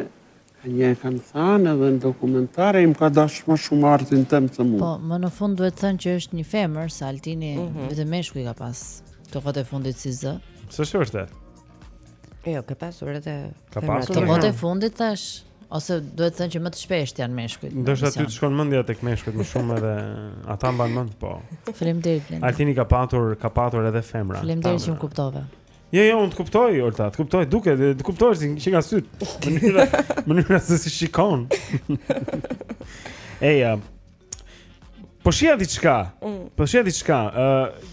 ka një e kam thanë edhe në dokumentare, im ka dashë më shumë artin tem se mu. Po, më në fund duhet thënë që është një femër, se altini mm -hmm. vetëm meshkuj ka pas kohët e fundit si zë. S'është e? Jo, ka pasur edhe... Ka pasur edhe... Kohët e fundit tash. Ose duhet thënë që më të shpeshtë janë meshkujt. Ndoshta ty të shkon mendja tek meshkujt më shumë edhe ata mban mend, po. Faleminderit Blendi. Altini ka patur, ka patur edhe femra. Faleminderit që më kuptove. Jo, jo, unë të kuptoj, Olta, të kuptoj, duke, të kuptoj që nga sytë. Mënyra, mënyra se si shikon. Eja. Po shija diçka. Mm. Po shihja diçka. Ë uh,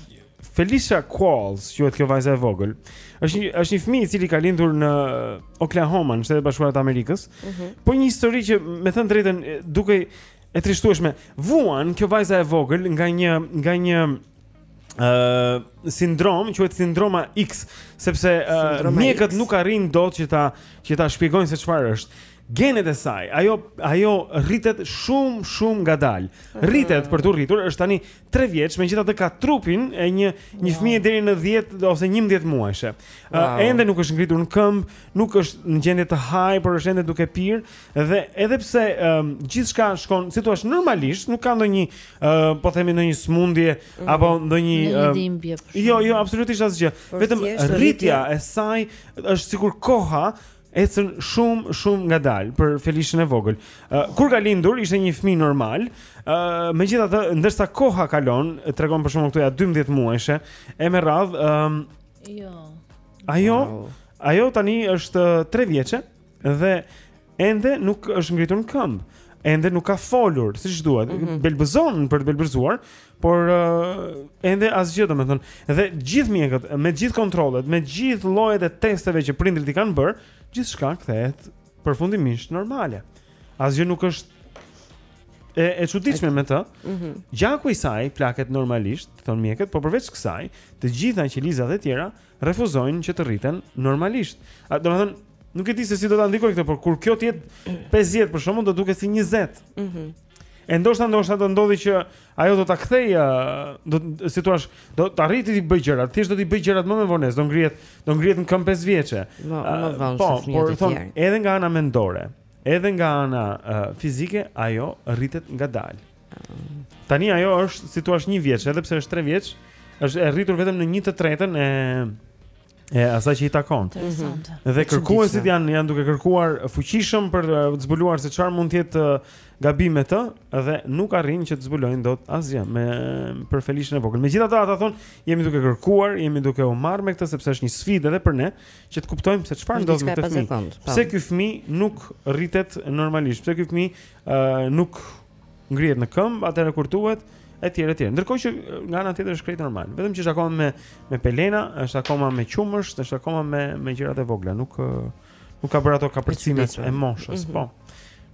Felicia Qualls, quhet kjo vajza e vogël. Është një është një fëmijë i cili ka lindur në Oklahoma, në Shtetet e Bashkuara të Amerikës. Mm -hmm. Po një histori që me thënë të drejtën dukej e trishtueshme. Vuan kjo vajza e vogël nga një nga një uh, sindrom, quhet sindroma X, sepse uh, mjekët nuk arrijnë dot që ta që ta shpjegojnë se çfarë është. Genet e saj, ajo ajo rritet shumë shumë ngadalë. Rritet për t'u rritur, është tani 3 vjeç, megjithatë ka trupin e një një wow. fëmije deri në 10 ose 11 muajshe. Wow. Uh, ende nuk është ngritur në këmbë, nuk është në gjendje të hajë, por është ende duke pirë. Dhe edhe pse um, gjithçka shkon, si të thuash, normalisht, nuk ka ndonjë, ë, uh, po themi ndonjë smundje mm -hmm. apo ndonjë ndonjë uh, dhimbje. Jo, jo, absolutisht asgjë. Vetëm rritja e saj është sikur koha ecën shumë shumë ngadalë për Felishën e vogël. Uh, kur ka lindur ishte një fëmijë normal. Ë, uh, megjithatë, ndërsa koha kalon, tregon për shembull këtu ja 12 muajshe, e me radh, ë, um, jo. Ajo, wow. ajo tani është 3 vjeçe. Dhe ende nuk është ngritur në këmbë. Ende nuk ka folur siç duhet. Mm -hmm. Belbëzon për të belbëzuar, por uh, ende asgjë domethënë. Dhe gjithë mjekët, me të gjithë kontrollet, me gjithë llojet e testeve që prindërit i kanë bërë, gjithçka kthehet përfundimisht normale. Asgjë nuk është e e çuditshme me të. Mm -hmm. Gjaku i saj plaket normalisht, thonë mjekët, por përveç kësaj, të gjitha qelizat e tjera refuzojnë që të rriten normalisht. Domethënë, nuk e di se si do ta ndikojë këtë, por kur kjo të jetë 50 për shembull do duket si 20. Mhm. Mm e ndoshta ndoshta do ndodhë që ajo do ta kthejë, do si thua, do të arrijë të bëjë gjëra, thjesht do t'i bëjë gjërat më me vonesë, do ngrihet, do ngrihet në këmbë 5 vjeçe. Më më vonë po, se fëmijët e tjerë. Edhe nga ana mendore, edhe nga ana uh, fizike, ajo rritet ngadalë. Tani ajo është, si thua, një vjeç, edhe pse është 3 vjeç, është e rritur vetëm në 1/3 e e asaj që i takon. Interesante. Mhm. Dhe kërkuesit janë janë duke kërkuar fuqishëm për të zbuluar se çfarë mund të jetë ë, gabim me të dhe nuk arrin që të zbulojnë dot asgjë me për Felishën e vogël. Megjithatë ata thonë, jemi duke kërkuar, jemi duke u marrë me këtë sepse është një sfidë edhe për ne që të kuptojmë se çfarë ndodh me këtë fëmijë. Është diçka e pazakontë, po. Pse ky fëmijë nuk rritet normalisht? Pse ky fëmijë ë nuk ngrihet në këmbë atëherë kur duhet etj etj. Ndërkohë që nga ana tjetër është krejt normal. Vetëm që është akoma me me pelena, është akoma me qumësht, është akoma me me gjëra të vogla, nuk nuk ka bërë ato kapërcime e moshës, mhm. po.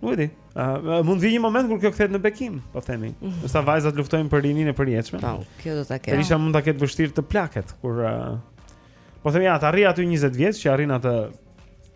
Nuk e di. Uh, mund vi një moment kur kjo kthehet në bekim, po themi. Do mhm. sa vajzat luftojnë për rinin e përjetshme. Po, kjo do ta ketë. Isha mund ta ketë vështirë të plaket kur uh, po themi ja, të arrijë aty 20 vjeç që arrin atë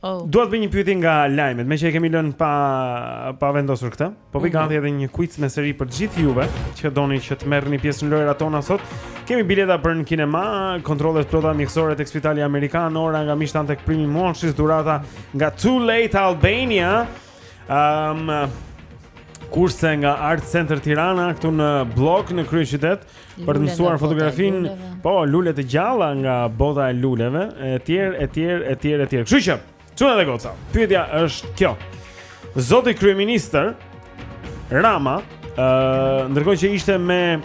Oh. Dua të bëj një pyetje nga lajmet, meqë e kemi lënë pa pa vendosur këtë. Po bëj mhm. gati edhe një quiz me seri për të gjithë juve që doni që të merrni pjesë në lojërat tona sot. Kemi bileta për në kinema, kontrolle të plota mjekësore tek Spitali Amerikan, ora nga Mishtan tek Primi Monshis, dhurata nga Too Late Albania. Ehm um, kurse nga Art Center Tirana këtu në Bllok në kryeqytet për të mësuar fotografinë, po lule të gjalla nga bota e luleve, etj, etj, etj, etj. Kështu që, çuna dhe goca. Pyetja është kjo. Zoti kryeministër Rama, ë, uh, ndërkohë që ishte me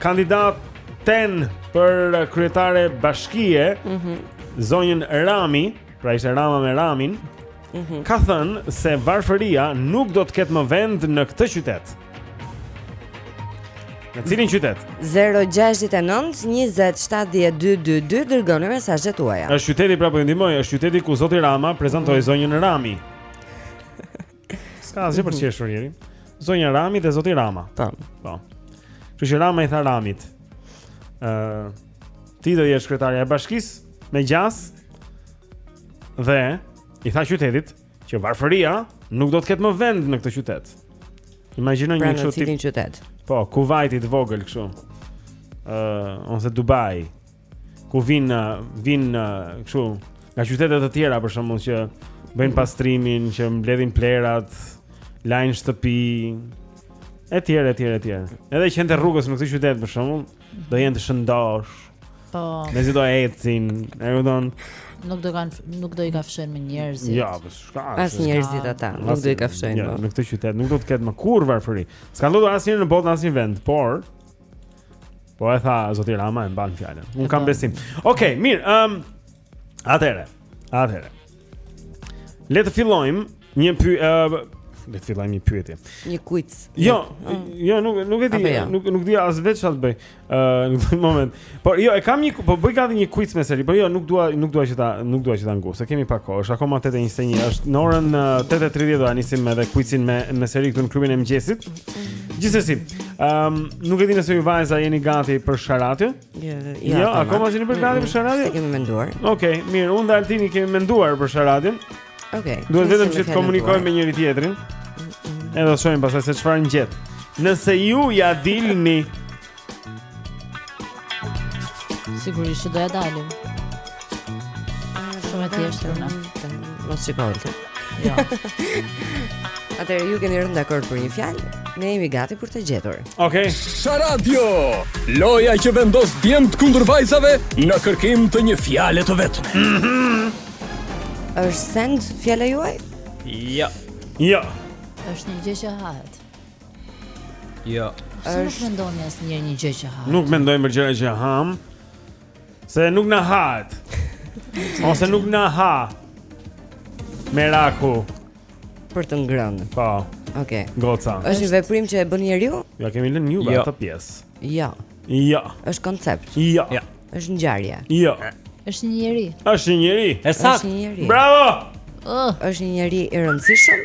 kandidaten për kryetare bashkie, mm -hmm. zonjën Rami, pra ishte Rama me Ramin, mm -hmm. ka thënë se varfëria nuk do të ketë më vend në këtë qytet. Në cilin qytet? 0-6-9-20-70-222 Dërgoni mesazhet tuaja është qyteti pra po ju ndihmoj, është qyteti ku Zoti Rama prezantoi mhm. zonjën Rami S'ka asgjë për qeshur njeri Zonja Rami dhe Zoti Rama Po. po Ku Rama i tha Ramit uh, Ti do jesh kryetarja e bashkisë Me gjasë Dhe i tha qytetit që varfëria nuk do të ketë më vend në këtë qytet. Imagjino pra një kështu tip qytet. Po, Kuwait i vogël kështu. Ëh, uh, ose Dubai. Ku vijnë vijnë kështu nga qytete të tjera për shembull që bëjnë pastrimin, që mbledhin plehrat, lajnë shtëpi, etj, etj, etj. Edhe qentë e rrugës në këtë qytet për shembull, Do jenë të shëndoshë. Po. Mezi do ecin, e kupton? Nuk do kanë nuk do i kafshojnë më njerëzit. Jo, po s'ka. As njerëzit ata, nuk do i kafshojnë. Jo, po. në këtë qytet nuk do të ketë më kurrë varfëri. S'ka ndodhur asnjë në botë, asnjë vend, por Po e tha zoti Rama e mban fjalën. Unë kam besim. Okej, okay, mirë. Ëm um, Atëre. Atëre. Le të fillojmë një py uh, le të fillojmë një pyetje. Një quiz. Jo, ah. jo nuk nuk e di, jo? nuk nuk di as vetë çfarë të bëj. Ë uh, në këtë moment. Po jo, e kam një po bëj gati një quiz me seri, por jo, nuk dua nuk dua që ta nuk dua që ta ngus. Se kemi pak kohë, është akoma 8:21, është në orën 8:30 do ta nisim edhe quizin me me seri këtu në klubin e mëngjesit. Gjithsesi, ëm um, nuk e di nëse ju vajza jeni gati për sharadën. Jo, jo, jo akoma s'keni bërë gati për sharadën? S'kemi menduar. Okej, okay, mirë, unë dhe Altini kemi menduar për sharadën. Okej. Okay, Duhet vetëm që të komunikojmë me njëri tjetrin. Edhe të shohim pastaj se çfarë ngjet. Nëse ju ja dilni Sigurisht që do ja dalim. Shumë e thjeshtë, mos shikojmë. Jo. Atëherë ju keni rënë dakord për një fjalë, ne jemi gati për ta gjetur. Okej. Okay. Sharadio, loja që vendos djemtë kundër vajzave në kërkim të një fjale të vetme. Mm -hmm. Është send fjala juaj? Jo. Jo. Është një gjë që hahet. Jo. Është nuk mendoni asnjë një gjë që hahet. Nuk mendojmë për gjëra që ham. Se nuk na hahet. Ose nuk na ha. Meraku për të ngrënë. Po. Okej. Okay. Goca. Është një veprim që e bën njeriu? Ja kemi lënë juve jo. atë pjesë. Jo. Jo. Është koncept. Jo. Jo. Është ngjarje. Jo. Është një njeri. Është një njeri. Është një njeri. Bravo. Është një njeri i rëndësishëm.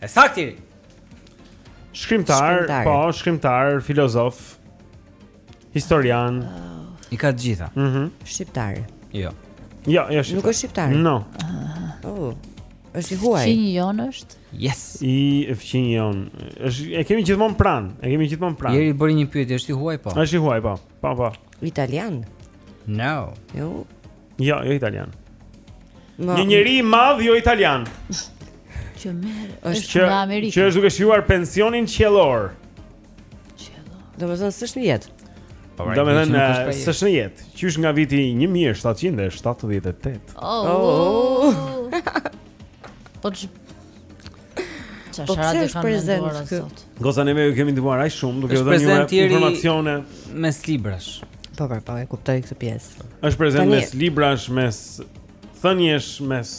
E saktë Jeri. Shkrimtar, po, shkrimtar, filozof, historian. Oh. I ka të gjitha. Mhm. Mm shqiptar. Jo. Jo, jo shqiptar. Nuk është shqiptar. No. Ah. Oh. Është i huaj. Fqinji jonë është? Yes. I fqinji jonë. Është e kemi gjithmonë pranë, e kemi gjithmonë pranë. Jeri bëri një pyetje, është i huaj po? Është i huaj po. Po, po. Italian. No. Jo. Jo, jo italian. Ma... Një njeri i madh jo italian. Që merr është që, nga Amerika. Që është duke shijuar pensionin qiellor. Qiellor. Domethënë s'është në jetë. Po, Domethënë s'është në jetë. Qysh nga viti 1778. Oh. oh. po Po pse është prezent këtu? Goca neve ju kemi ndihmuar aq shumë duke dhënë një informacione mes librash. Po po po, e kuptoj këtë pjesë. Është prezent mes librash, mes thëniesh, mes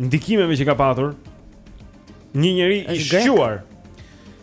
ndikimeve që ka patur. Një njeri i shquar.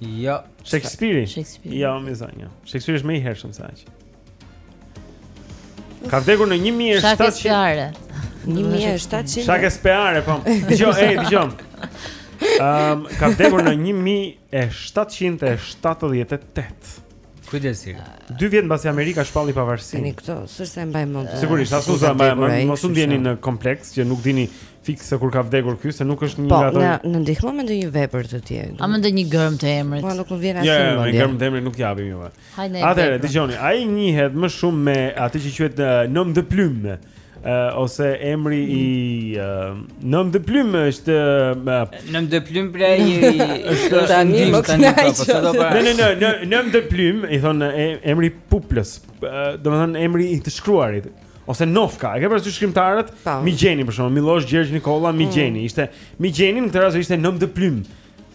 Jo. Shakespeare. Shakespeare. Jo, më zonja. Shakespeare është më i hershëm se aq. Ka vdekur në 1700. 1700. Shakespeare, po. Dëgjo, ej, dëgjo. Ehm, um, ka vdekur në 1778. Kujdesi. Dy vjet mbasi Amerika shpalli pavarësinë. Tani këto s'është se mbaj mend. Sigurisht, as nuk mbaj mend, mos u ndjeni në kompleks që nuk dini fiks se kur ka vdekur ky, se nuk është një po, nga ato. Po, na ndihmo me ndonjë vepër të tij. Apo ndonjë gërmë të emrit? Po, nuk më vjen asnjë gjë. Jo, gërmë të emrit nuk japim juve. Atëherë, dëgjoni, ai njihet më shumë me atë që quhet uh, nom de plume. Uh, ose emri i uh, nom de plume është uh, nom de plume pra i është tani më kënaqe. Po, po, po, pra. Ne ne ne nom de plume i thonë emri i puplës. Uh, domethënë emri i të shkruarit ose nofka. E ke parasysh shkrimtarët? Migjeni për shembull, Millosh Gjergj Nikolla Migjeni. Mm. Ishte Migjeni në këtë rast ishte nom de plume.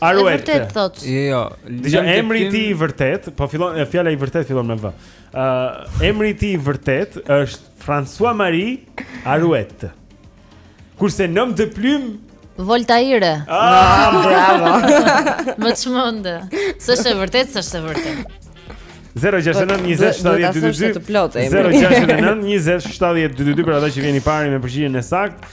Aruel. E vërtet thotë. Jo, jo. Dija emri i tij i vërtet, po fillon fjala i vërtet fillon me V. Ë, uh, emri i tij i vërtet është François Marie Arouet. Kurse nom de plume Voltaire. Ah, bravo. Më çmende. S'është e vërtet, s'është e vërtet. 069 20 70 222 069 20 70 222 për atë që vjen i pari me përgjigjen e saktë.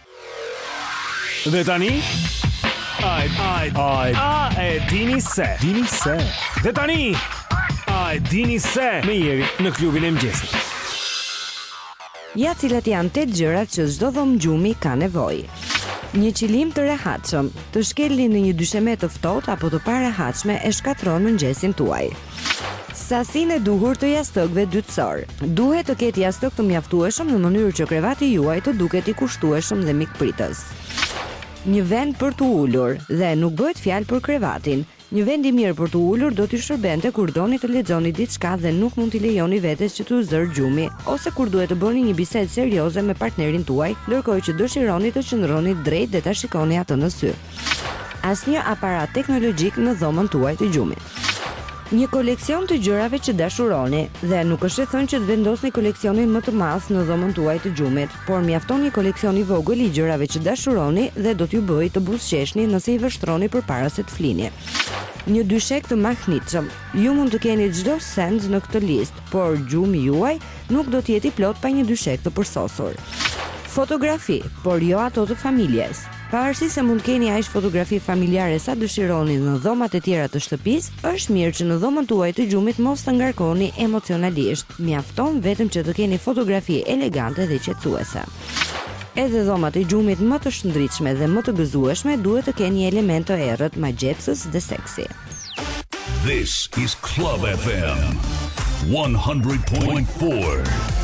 Dhe tani A e a e a e dini se dini se Dhe tani A e dini se me Jerin në klubin e mëngjesit Ja cilat janë tetë gjërat që çdo dhomë gjumi ka nevojë Një qilim të rehatshëm, të shkelni në një dysheme të ftohtë apo të parehatshme e shkatërron mëngjesin tuaj. Sasinë e duhur të jastëkëve dytësorë. Duhet të ketë jastëkë të mjaftueshëm në mënyrë që krevati juaj të duket i kushtueshëm dhe mikpritës. Një vend për t'u ulur, dhe nuk bëhet fjalë për krevatin. Një vend i mirë për t'u ulur do t'ju shërbente kur doni të lexoni diçka dhe nuk mund t'i lejoni vetes që t'ju zërë gjumi, ose kur duhet të bëni një bisedë serioze me partnerin tuaj, ndërkohë që dëshironi të qëndroni drejt dhe ta shikoni atë në sy. Asnjë aparat teknologjik në dhomën tuaj të gjumit. Një koleksion të gjërave që dashuroni, dhe nuk është e thënë që të vendosni koleksionin më të madh në dhomën tuaj të gjumit, por mjafton një koleksion i vogël i gjërave që dashuroni dhe do t'ju bëjë të buzëqeshni nëse i vështroni përpara se të flini. Një dyshek të mahnitshëm. Ju mund të keni çdo send në këtë listë, por gjumi juaj nuk do të jetë i plotë pa një dyshek të përsosur. Fotografi, por jo ato të familjes. Pavarësisht se mund të keni aq fotografi familjare sa dëshironi në dhomat e tjera të shtëpisë, është mirë që në dhomën tuaj të gjumit mos ta ngarkoni emocionalisht. Mjafton vetëm që të keni fotografi elegante dhe qetësuese. Edhe dhomat e gjumit më të shndritshme dhe më të gëzueshme duhet të kenë një element të errët magjepsës dhe seksi. This is Club FM 100.4.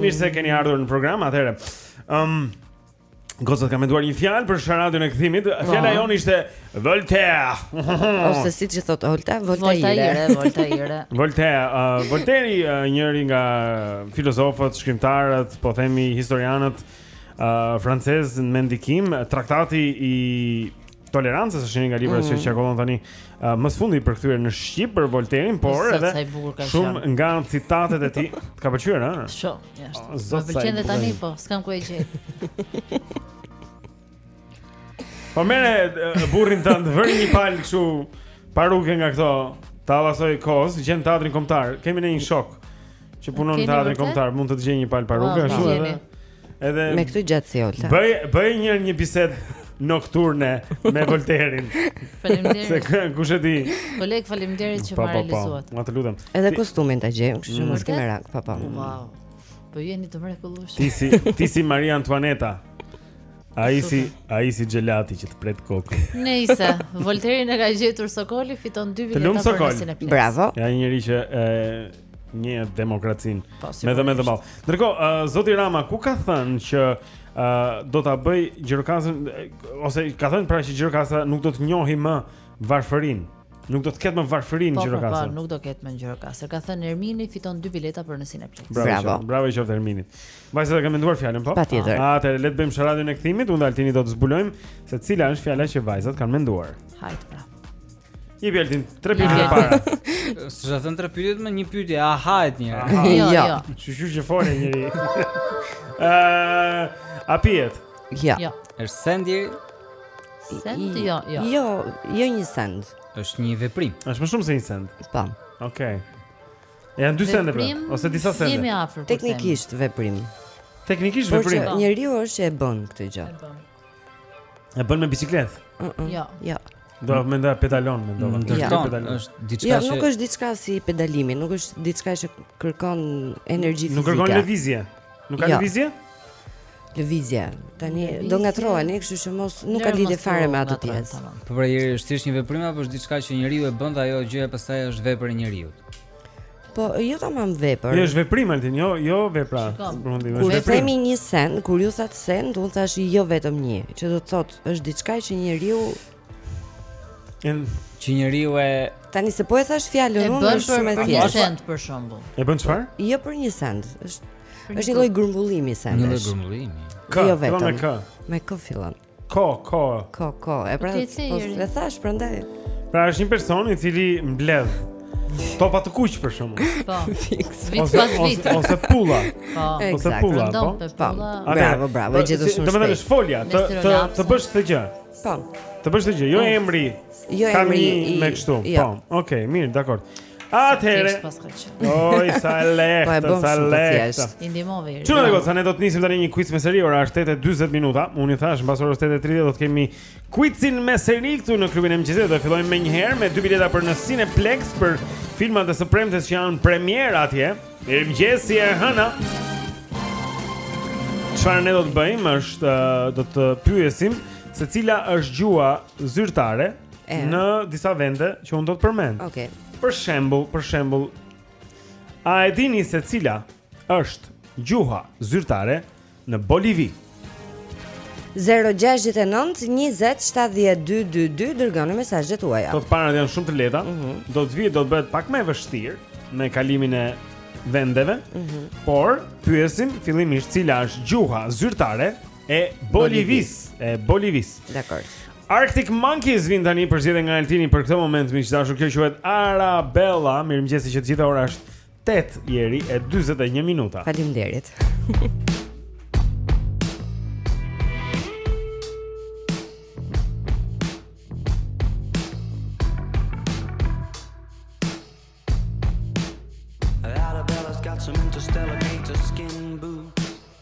Mirë se keni ardhur në program, atëherë. Ëm um, Gozat ka menduar një fjalë për sharadën e kthimit. Fjala jonë ishte Voltaire. Ose siç i thot Olta, Voltaire, Voltaire. Voltaire, uh, Voltaire uh, njëri nga filozofët, shkrimtarët, po themi historianët uh, francezë me ndikim, traktati i tolerancës është një nga librat mm. që qarkullon tani uh, më së fundi përkthyer në shqip për Volterin, por edhe shumë nga citatet e tij. Të ka pëlqyer, ha? Shumë, jashtë. Oh, më pëlqen dhe tani po, s'kam ku e gjej. po merre, uh, burrin tënd, vëri një palë kështu paruke nga këto. Tallase o Goz, gjen në teatrin kombëtar. Kemi ne një shok që punon në teatrin kombëtar, mund të të gjej një palë paruke ashtu edhe. Edhe me këtë gjatësi Olta. Bëj bëj një një bisedë nokturne me Volterin. Faleminderit. Se kë, kush e di? Koleg, faleminderit që po, më po, po. realizuat. Ama të lutem. Edhe kostumin ta gjej, kështu që mm. mos ki merak, po po. Wow. Po jeni të mrekullueshëm. Ti si ti si Maria Antuaneta. Ai si ai si xhelati që të pret kokën. Nëse Volterin e ka gjetur Sokoli fiton dy bileta për në Cineplex. Bravo. Janë njerëz që e njohin demokracinë, po, me dhe me dhe mall. Ndërkohë, uh, Zoti Rama, ku ka thënë që uh, do ta bëjë Gjirokastrën ose ka thënë pra që Gjirokastra nuk do të njohë më varfërinë Nuk do të ketë më varfëri, po, po, në Gjirokastër. Po, po, nuk do ketë më në Gjirokastër. Ka thënë Ermini fiton dy bileta për në Cineplex. Bravo. Bravo, bravo i qoftë Erminit. Vajzat e kanë menduar fjalën, po? Patjetër. Atëherë le të bëjmë sharadën e kthimit, unë dhe Altini do të zbulojmë se cila është fjala që vajzat kanë menduar. Hajde pra. Një pyetje, tre pyetjet e para S'është e thënë tre pyetje, me një pyetje, a hajt një Aha, jo, jo Që që që fare njeri A pyet? Ja Jo Është send, njeri Send, jo, jo Jo, jo një send është një veprim është më shumë se një send Po po. Okej Janë dy sende pra, ose disa sende Jemi afër Teknikisht veprim Teknikisht veprim Por që njeriu është që e bën këtë gjë E bën me biçikletë? Jo. Jo. Do të mendoj pedalon, mendova. Mm, do të pedalon. Është diçka jo, që Jo, nuk është diçka si pedalimi, nuk është diçka që kërkon energji fizike. Nuk kërkon lëvizje. Nuk ka jo. lëvizje? Lëvizje. Tani do ngatërroheni, kështu që mos nuk ka lidhje fare me atë pjesë. Po pra, është thjesht një veprim apo është diçka që njeriu e bën dhe ajo gjëja pastaj është vepër e njeriut? Po jo tamam vepër. Jo është veprim Altin, jo jo vepra. Përfundim është veprim. Kur themi një send, kur ju thatë send, ndaj të thashë jo vetëm një, që do të thotë është diçka që njeriu en që njeriu e tani se po e thashë fjalën unë është shumë e thjeshtë. Një send për shembull. E bën çfarë? Jo për një send, është është një lloj grumbullimi sendesh. Një lloj grumbullimi. Jo vetëm. Me k? Me k fillon? Ko, ko. Ko, ko. E pra, po e thash prandaj. Pra është një person i cili mbledh topa të kuq për shembull. Po. Fiks. Ose ose ose pulla. Po. Ose pulla, po. Po. Bravo, bravo, e gjetën shumë. Domethënë është folja, të të të bësh këtë gjë. Po. Të bësh këtë gjë, jo emri. Jo emri. Kam një me kështu. Jo. Po. Okej, mirë, dakor. Atëherë. Oj, sa e lehtë, po sa e lehtë. I ndihmove. Çuna, ne do të nisim tani një quiz me seri, ora është 8:40 minuta. Unë i thash mbas orës 8:30 do të kemi quizin me seri këtu në klubin e mëngjesit. Do të fillojmë menjëherë me dy bileta për në Cineplex për filmat e së premtes që janë premierë atje. Mirëmëngjes, e hëna. Çfarë ne do të bëjmë është do të pyesim se cila është gjuha zyrtare e. në disa vende që unë do të përmend. Okej. Okay. Për shembull, për shembull, a e dini se cila është gjuha zyrtare në Bolivi? 0-6-9-20-70-2-22 Dërgoni mesazhet tuaja Të parat janë shumë të lehta mm -hmm. Do të vijë do të bëhet pak më e vështirë Me kalimin e vendeve mm -hmm. Por, pyesim fillimisht cila është gjuha zyrtare e Bolivisë, e Bolivisë. Dakor. Arctic Monkeys vijnë tani përzgjedhur nga Altini për këtë moment miq të dashur. Kjo quhet Arabella. Mirëmëngjes që të gjithë, ora është 8 e 41 minuta. Faleminderit. Arabella's got some interstellar painter skin boots.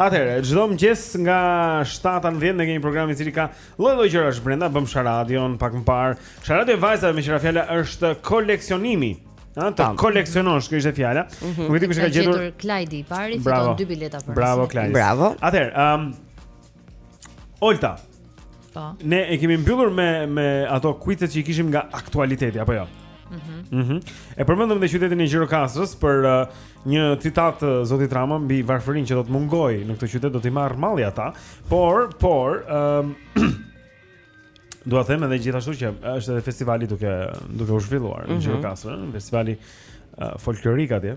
Atëherë, çdo mëngjes nga 7 në 10 ne kemi programin i cili ka lloj-lloj gjërash brenda, bëmë sharadën pak më parë. Sharada e vajzave me qira fjala është koleksionimi. Ja, të koleksionosh, kjo ishte fjala. Mm -hmm. Nuk e di kush e ka gjetur. Klajdi i pari fiton dy bileta për. Bravo Klajdi. Bravo. Atëherë, ëm um, Olta, Po. Ne e kemi mbyllur me me ato quizet që i kishim nga aktualiteti apo jo? Mhm. Mm mhm. Mm e përmendëm dhe qytetin e Gjirokastrës për uh, një citat të zotit Rama mbi varfërinë që do të mungojë në këtë qytet do t'i marrë malli ata, por por ëm um, Dua të them edhe gjithashtu që është edhe festivali duke duke u zhvilluar në mm -hmm. Gjirokastër, festivali uh, folklorik atje.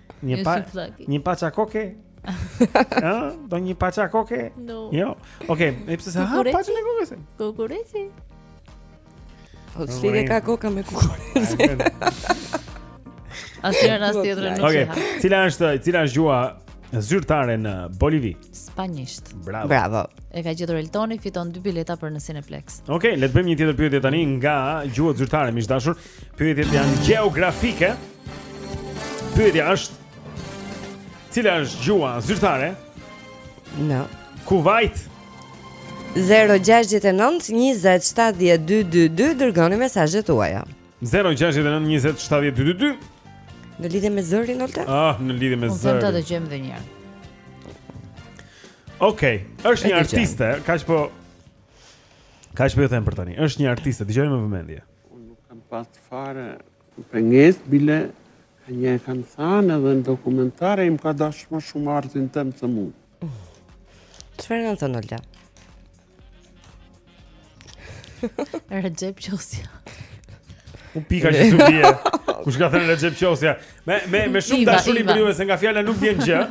Një suvllaki. Një paçe koke. Ë, do një paçe koke? No. Jo. Okej, okay, pse s'e ha paçen e kokës? Kukureci. Po ç'lidhje ka koka me kukurecin? As njërën as tjetrën nuk e ha. Okej, cila është, cila është gjuha zyrtare në Bolivi? Spanjisht. Bravo. Bravo. E ka gjetur Eltoni, fiton dy bileta për në Cineplex. Okej, okay, le të bëjmë një tjetër pyetje tani nga gjuhët zyrtare, miq të dashur. Pyetjet janë gjeografike. Pyetja është Cila është gjuha zyrtare në Kuvajt? 0-6-9-27-12-2 Dërgoni mesazhet tuaja 0-6-9-27-12-2 Në lidhje me zërin, Olta? Ah, në lidhje me zërin Unë ta dëgjojmë dhe njëherë Okej, është një artiste Kaq po Kaq po ju them për tani është një artiste, dëgjojmë me vëmendje Unë nuk kam pas fare pengesë, bile ka një e kam thanë edhe në dokumentar, ai e ka dash më shumë artin tem se mu. Çfarë në të nëllë? Rexhep Qosja. Ku pika që të bje? Kush ka thënë Rexhep Qosja? Me, me, me shumë iva, dashuri për juve, se nga fjala nuk vjen gjë.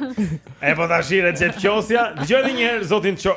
E po ta ishte Rexhep Qosja, dëgjo dhe njëherë, zotin Qo...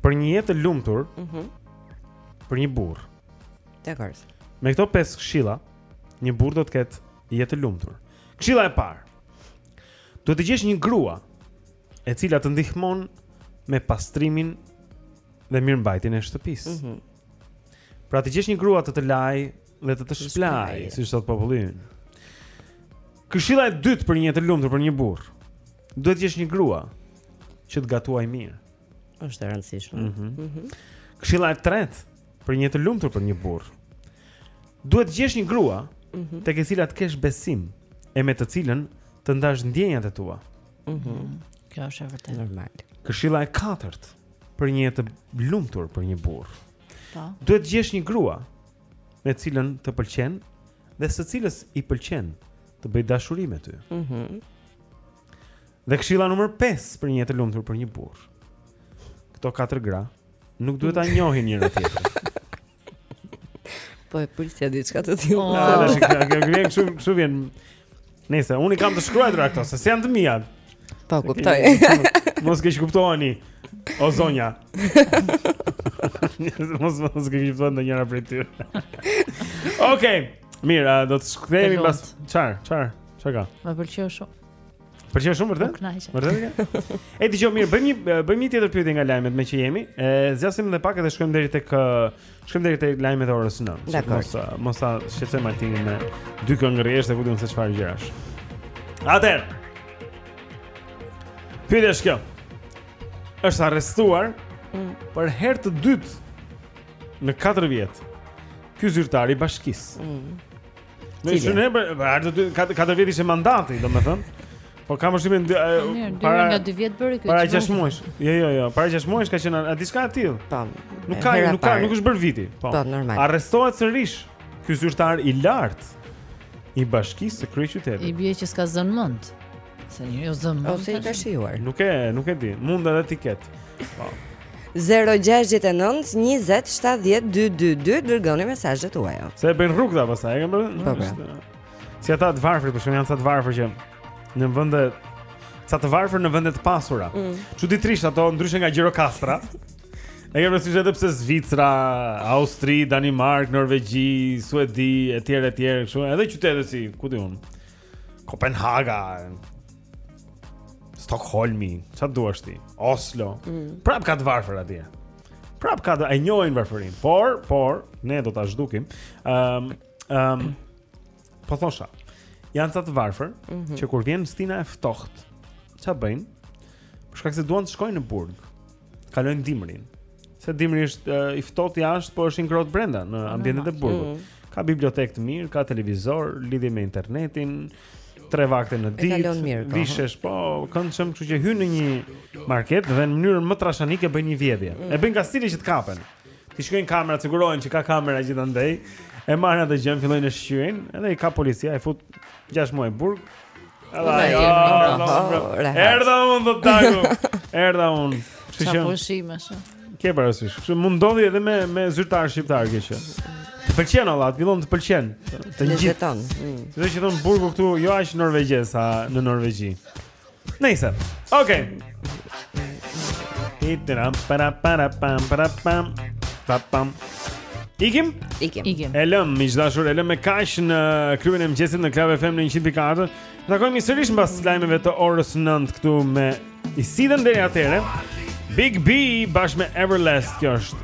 Për një jetë të lumtur. Mhm. Mm për një burrë. Dakord. Me këto pesë këshilla, një burrë do të ketë jetë të lumtur. Këshilla e parë. Duhet të gjesh një grua e cila të ndihmon me pastrimin dhe mirëmbajtjen e shtëpisë. Mhm. Mm pra të gjesh një grua të të lajë dhe të të shplajë, siç thotë populli. Këshilla e dytë për një jetë të lumtur për një burrë. Duhet të gjesh një grua që të gatuajë mirë. Është e rëndësishme. Ëh. Mm -hmm. mm Këshilla e tretë për një jetë të lumtur për një burrë. Duhet të gjesh një grua mm -hmm. tek e cila të kesh besim e me të cilën të ndash ndjenjat e tua. Ëh. Mm -hmm. Kjo është e vërtetë. Normal. Këshilla e katërt për një jetë të lumtur për një burrë. Po. Duhet të gjesh një grua me të cilën të pëlqen dhe së cilës i pëlqen të bëjë dashuri me ty. Mhm. Mm Dhe këshilla numër 5 për një jetë të lumtur për një burrë. Këto katër gra nuk duhet ta njohin njëra-tjetrën. Po e prisja diçka të tillë. Po, ah, është kjo, kjo vjen kështu, kështu vjen. Se unë i kam të shkruar këto, s'janë të mia. Po kuptoj. Mos keqkuptoheni, o zonja. Mos mos keqkuptojë ndonjëra prej tyre. Okej. Mirë, do të rikthehemi pas çfar? Çfar? Çka? Më pëlqeu shumë. Pëlqen shumë vërtet? Vërtet? Ej, dëgjo mirë, bëjmë një bëjmë një tjetër pyetje nga lajmet meqë jemi. E zgjasim edhe pak edhe shkojmë deri tek shkojmë deri tek lajmet e orës 9. Mos mos ta shqetësojmë Martinin me dy këngë rresht e ku di unë se çfarë gjërash. Atëherë. Pyetja është kjo. Është arrestuar mm. për herë të dytë në 4 vjet. Ky zyrtar i bashkisë. Mm. Në ishë në ebër, ardhë të dy, katër vjetë ishe mandati, domethënë. Po kam është një po para nga 2 vjet bëri këtë. Para 6 muajsh. Jo, jo, jo, para 6 muajsh ka qenë a diçka e tillë. Po. Nuk ka, nuk ka, nuk është bër viti. Po. Po, normal. Arrestohet sërish ky zyrtar i lartë i bashkisë së kryeqytetit. I bie që s'ka zënë mend. Se një jo zën mend ose i ka shijuar Nuk e, nuk e di, mund edhe ti ketë po. 0-6-9-20-7-10-2-2-2 Dërgoni mesazhet tuaja Se e bëjnë rrugë, ke parasysh, e kemi bërë? Po, po Si ca të varfri, për shembull janë ca të varfër që Në vende Ca të varfër në vende të pasura mm. Çuditërisht ato ndryshe nga Gjirokastra E kemi për shembull që edhe pse Zvicra, Austri, Danimark, Norvegji, Suedi, e tjera, e tjera, kështu Edhe qytetet si, ku di unë Kopenhaga, Stockholmi, ça të duash ti, Oslo. Mm. Prap ka të varfër atje. Prap ka, e njohin varfërin, por por ne do ta zhdukim. Ëm um, ëm um, po thosha. Janë ca të varfër mm -hmm. që kur vjen stina e ftohtë, ça bëjnë? Për shkak se duan të shkojnë në burg. kalojnë dimrin. Se dimri është i ftohtë jashtë, po është i ngrohtë brenda në ambientet e burgut. Mm -hmm. Ka bibliotekë të mirë, ka televizor, lidhje me internetin, tre vakte në ditë. Vishesh po, këndshëm, kështu që hyn në një market dhe në mënyrë më trashanike bën një vjedhje. Mm. E bën kastile që të kapen. Ta shikojnë kamerat, sigurohen që ka kamera gjithandej. E marrin atë gjën, fillojnë të shqyejnë, edhe i kap policia, i fut 6 muaj burg. Erdha unë do takoj Erdha unë Ça pushimesh Ke parasysh Kështu mund ndodhi edhe me, me zyrtarë shqiptarë kjo që Të pëlqen Allah, të fillon të pëlqen Të një gjithë tonë mm. Do të thonë burgu këtu Jo aq Norvegji sa në Norvegji Nejse, okej okay. Titram para para pam para pam pa pam. Ikim? Ikim. Ikim. E lëmë, miq dashur, e lëmë me kaq në klubin e mëngjesit në Club FM në 104. Takohemi sërish mbas lajmeve të orës 9 këtu me Isidën deri atëherë. Big B bashkë me Everlast kjo është.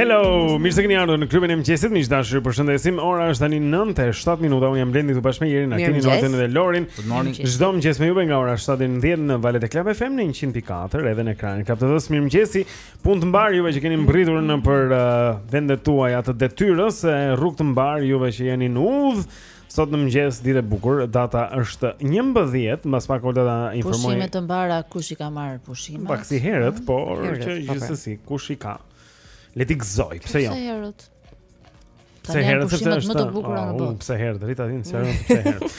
Hello, mirë se keni ardhur në klubin e mëngjesit. Miq dashur, ju përshëndesim. Ora është tani 9:07 minuta. Unë jam Blendi këtu bashkë me Jerin, Artinin, Notin dhe Lorin. Çdo mëngjes me ju nga ora 7 deri në 10 në valët e Club FM në 104 edhe në ekranin e Club TV-s. Mirëmëngjesi. Punë të mbarë juve që keni mbërritur nëpër uh, vendet tuaja të detyrës, e rrugë të mbarë juve që jeni në udhë. Sot në mëngjes ditë e bukur, data është 11, mbas pak orë ta informoj. Pushime të mbara, kush i ka marrë pushimet? Pak si herët, mm, por që po, pra. gjithsesi kush i ka. Le ti gëzoj, pse jo? Pse herët? Pse herë të thotë më të bukura në botë. Pse herë, drita din se është pse herë.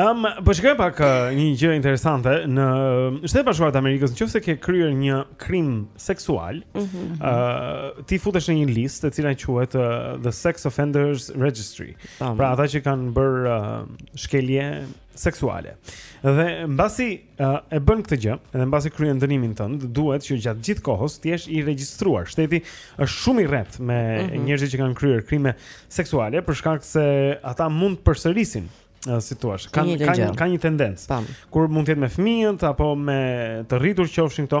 Ëm, po shikoj pak uh, një gjë interesante në um, Shtetet e Bashkuara të Amerikës, nëse ke kryer një krim seksual, ëh, mm -hmm. uh, ti futesh në një listë e cila quhet uh, The Sex Offenders Registry. Tamam. Pra ata që kanë bërë uh, shkelje seksuale. Dhe mbasi Ë e bën këtë gjë, edhe mbasi kryen dënimin tënd, duhet që gjatë gjithë kohës të jesh i regjistruar. Shteti është shumë i rreptë me mm -hmm. njerëzit që kanë kryer krime seksuale për shkak se ata mund të përsërisin si thua, ka ka një, ka një tendencë. Tamam. Kur mund të jetë me fëmijët apo me të rritur qofshin këto.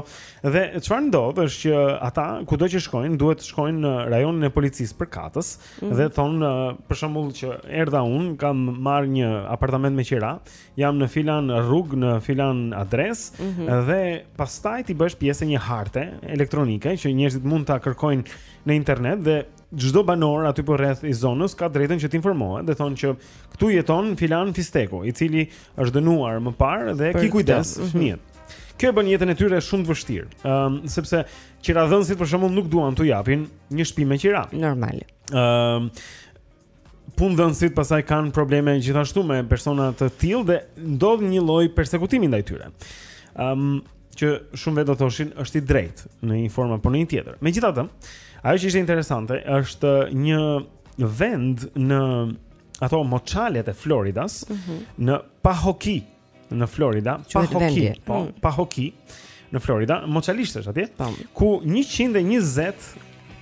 Dhe çfarë ndodh është që ata kudo që shkojnë, duhet të shkojnë në rajonin e policisë përkatës mm -hmm. dhe thonë për shembull që erdha unë, kam marr një apartament me qira, jam në filan rrugë, në filan adresë mm -hmm. dhe pastaj ti bëhesh pjesë e një harte elektronike që njerëzit mund ta kërkojnë në internet dhe çdo banor aty përreth i zonës ka të drejtën që të informohet dhe thonë që këtu jeton filan Fisteku, i cili është dënuar më parë dhe ki kujdes mhm. fëmijët. Mm -hmm. Kjo e bën jetën e tyre shumë të vështirë. Ëm, ehm, um, sepse qiradhënësit për shembull nuk duan t'u japin një shtëpi me qira. Normal. Ëm, ehm, um, punëdhënësit pastaj kanë probleme gjithashtu me persona të tillë dhe ndodh një lloj persekutimi ndaj tyre. Ëm um, që shumë vetë do thoshin është i drejtë në një formë apo në një tjetër. Megjithatë, ajo që ishte interesante është një vend në ato moçalet e Floridas mm -hmm. në Pahoki. në Florida, Pahoki, po, mm. Pahoki në Florida, moçalishte është atje, po. ku 120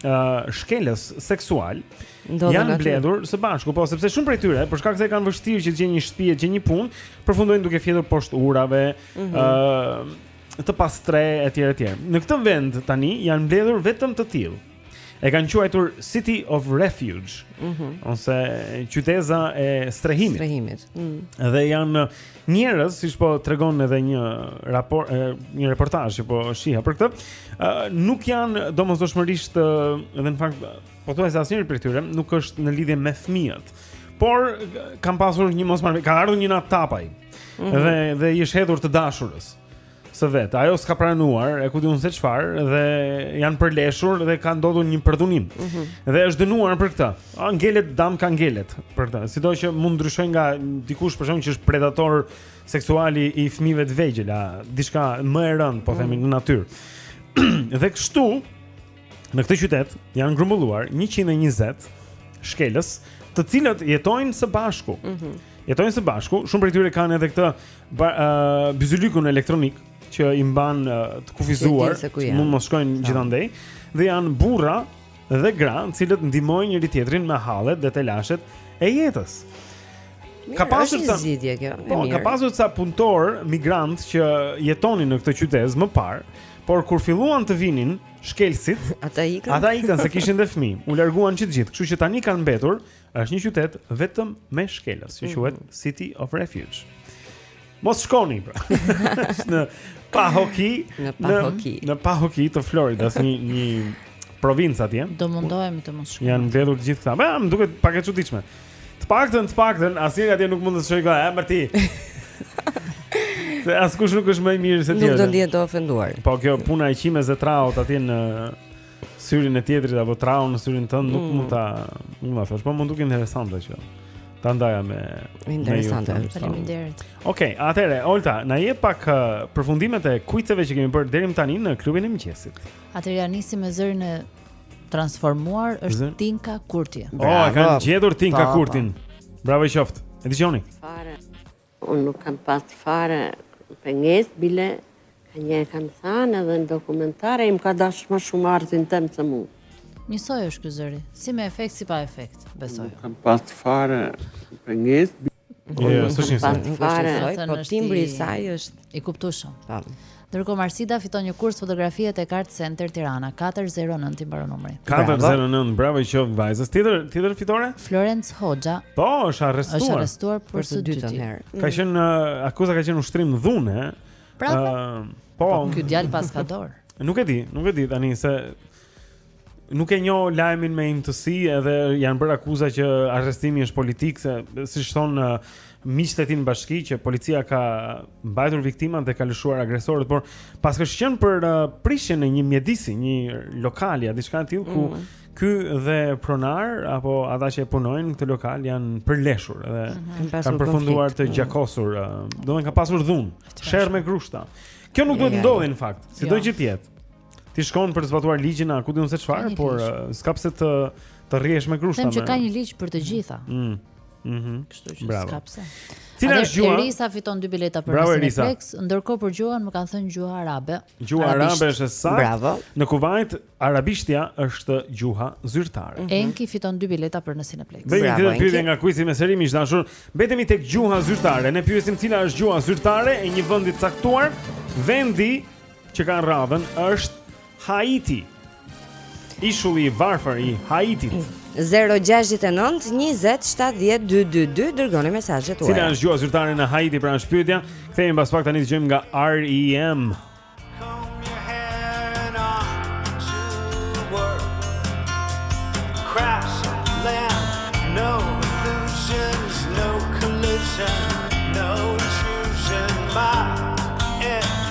uh, shkelës seksualë Ndodhe janë mbledhur së bashku, po sepse shumë prej tyre, për shkak se e kanë vështirë që të gjejnë një shtëpi, të gjejnë një punë, përfundojnë duke fjetur poshtë urave, ëh, mm -hmm. uh, të pastrehë etj etj. Në këtë vend tani janë mbledhur vetëm të tillë. e kanë quajtur City of Refuge, mm -hmm. ose qyteza e strehimit. Strehimit. Mm. Dhe janë njerëz, siç po tregon edhe një raport, një reportazh që po shiha për këtë, uh, nuk janë domosdoshmërisht uh, dhe në fakt pothuajse asnjëri prej tyre nuk është në lidhje me fëmijët. Por kanë pasur një mosmarrëveshje, ka ardhur një natë tapë ai. Mm -hmm. Dhe dhe i është hedhur të dashurës. së vet. Ajo s'ka pranuar, e ku di unë se çfarë dhe janë përleshur dhe ka ndodhur një përdhunim. Mm -hmm. Dhe është dënuar për këtë. A ngelet damka, ngelet për këtë. Sido që mund të ndryshojë nga dikush për shkak që është predator seksual i fëmijëve të vegjël, a diçka më e rëndë, po themi mm -hmm. në natyrë. dhe kështu në këtë qytet janë grumbulluar 120 shkelës, të cilët jetojnë së bashku. Mm -hmm. Jetojnë së bashku, shumë prej tyre kanë edhe këtë Ba, uh, byzylykun elektronik që i mban uh, të kufizuar, që mund mos shkojnë, po, gjithandej dhe janë burra dhe gra, të cilët ndihmojnë njëri-tjetrin me hallet dhe telashet e jetës. Mirë, ka pasur ca zgjidhje kjo. Po, ka pasur ca punëtorë migrantë që jetonin në këtë qytezë më parë, por kur filluan të vinin shkelësit, ata ikën. Ata ikën se kishin dhe fëmijë. U larguan që të gjithë, kështu që tani kanë mbetur Është një qytet vetëm me shkelës, që quhet mhm. City of Refuge. Mos shkoni pra. në Pahoki, në Pahoki, në Pahoki të Floridas, një një provincë atje. Do mundohemi të mos shkojmë. Janë mbledhur të gjithë këta. Ba, më duket pak e çuditshme. Të paktën, të paktën, asnjëri atje nuk mund të shkojë të thotë, je më i mirë ti. Se askush nuk është më i mirë se ti. Nuk do ndihen të ofenduar. Po kjo puna e qimes dhe traut atje në syrin e tjetrit apo traun në syrin tënd nuk mm. mund ta, nuk ma thash, po m'u duk interesante kjo. Ta ndaja me ju. interesante. Faleminderit. Okej, okay, atëre Olta, na jep pak uh, përfundimet e kuizeve që kemi bërë deri më tani në klubin e mëngjesit. Atëre ja nisim me zërin e transformuar është Zër? Tinka Kurti. Oh, e kanë gjetur Tinka Kurtin. Bravo i qoftë. E dëgjojmë. Fare. Unë nuk kam pas fare pengesë, bile kanjiherë kam thanë edhe në dokumentare, ai m'ka dashë më shumë artin tem se mu. Njësoj është ky zëri, si me efekt, si pa efekt, besoj. Nuk kam pas fare pengesë, bile... Jo, jo, s'është njësoj. Nuk është njësoj, po timbri i saj është... i kuptueshëm. Pamë. Ndërkohë Marsida fiton një kurs fotografie tek Art Center Tirana, katër zero nëntë i mbaron numri. Katër zero nëntë, bravo i qoftë vajzës. Tjetër, tjetër fitore? Florenc Hoxha. Po, është arrestuar. Është arrestuar për, për të dytën herë. Ka mm. qenë uh, akuza ka qenë ushtrim dhune. Pra, uh, po. po Ky djalë paska dorë. Nuk e di, nuk e di tani se Nuk e njoh lajmin me imtësi, edhe janë bërë akuza që arrestimi është politik, se siç thonë miqtë e tij në bashki që policia ka mbajtur viktimat dhe ka lëshuar agresorët, por paska qenë për uh, prishjen e një mjedisi, një lokali, a diçka e tillë ku mm. ky dhe pronari apo ata që punojnë në këtë lokal janë përleshur dhe mm -hmm. kanë përfunduar të mm. gjakosur, uh, domethënë ka pasur dhunë, sherr me grushta. Kjo nuk duhet të ndodhë në fakt, sido jo. që të jetë. Ti shkon për të zbatuar ligjin, a ku di unë se çfarë, por s'ka pse të rrihesh me grushta. Them që ka një ligj për të gjitha. Mm. Mhm. Kështu që s'ka pse. Cila është gjuha? Erisa fiton dy bileta për Bravo, Erisa. Cineplex, ndërkohë për gjuhën më kanë thënë gjuha arabe. Gjuha arabe është e saktë. Bravo. Në Kuvajt arabishtja është gjuha zyrtare. Mm -hmm. Enki fiton dy bileta për në Cineplex. Bëjmë një pyetje nga kuizi me seri, miq të dashur. Mbetemi tek gjuha zyrtare. Ne pyesim cila është gjuha zyrtare e një vendi të caktuar. Vendi që kanë radhën është Haiti. Ishulli i varfër i Haitit. 069 20 70 222 dërgoni mesazhet tuaja. Cila është gjuha zyrtare në Haiti pra është pyetja? Kthehemi pas pak tani të dëgjojmë nga REM.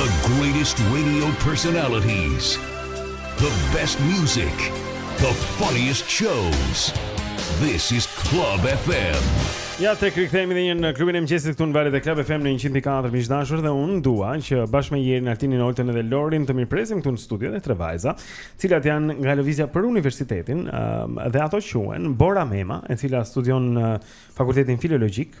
The greatest radio personalities The best music The funniest shows This is Club FM Ja tek rikthehemi edhe një në klubin e mëngjesit këtu në valët e Club FM në 100.4 miq të dashur dhe unë dua që bashkë me Jerin Altinin Oltën edhe Lorin të mirëpresim këtu në studio dhe tre vajza të cilat janë nga Lëvizja për Universitetin um, Dhe ato quhen Bora Mema e cila studion në Fakultetin Filologjik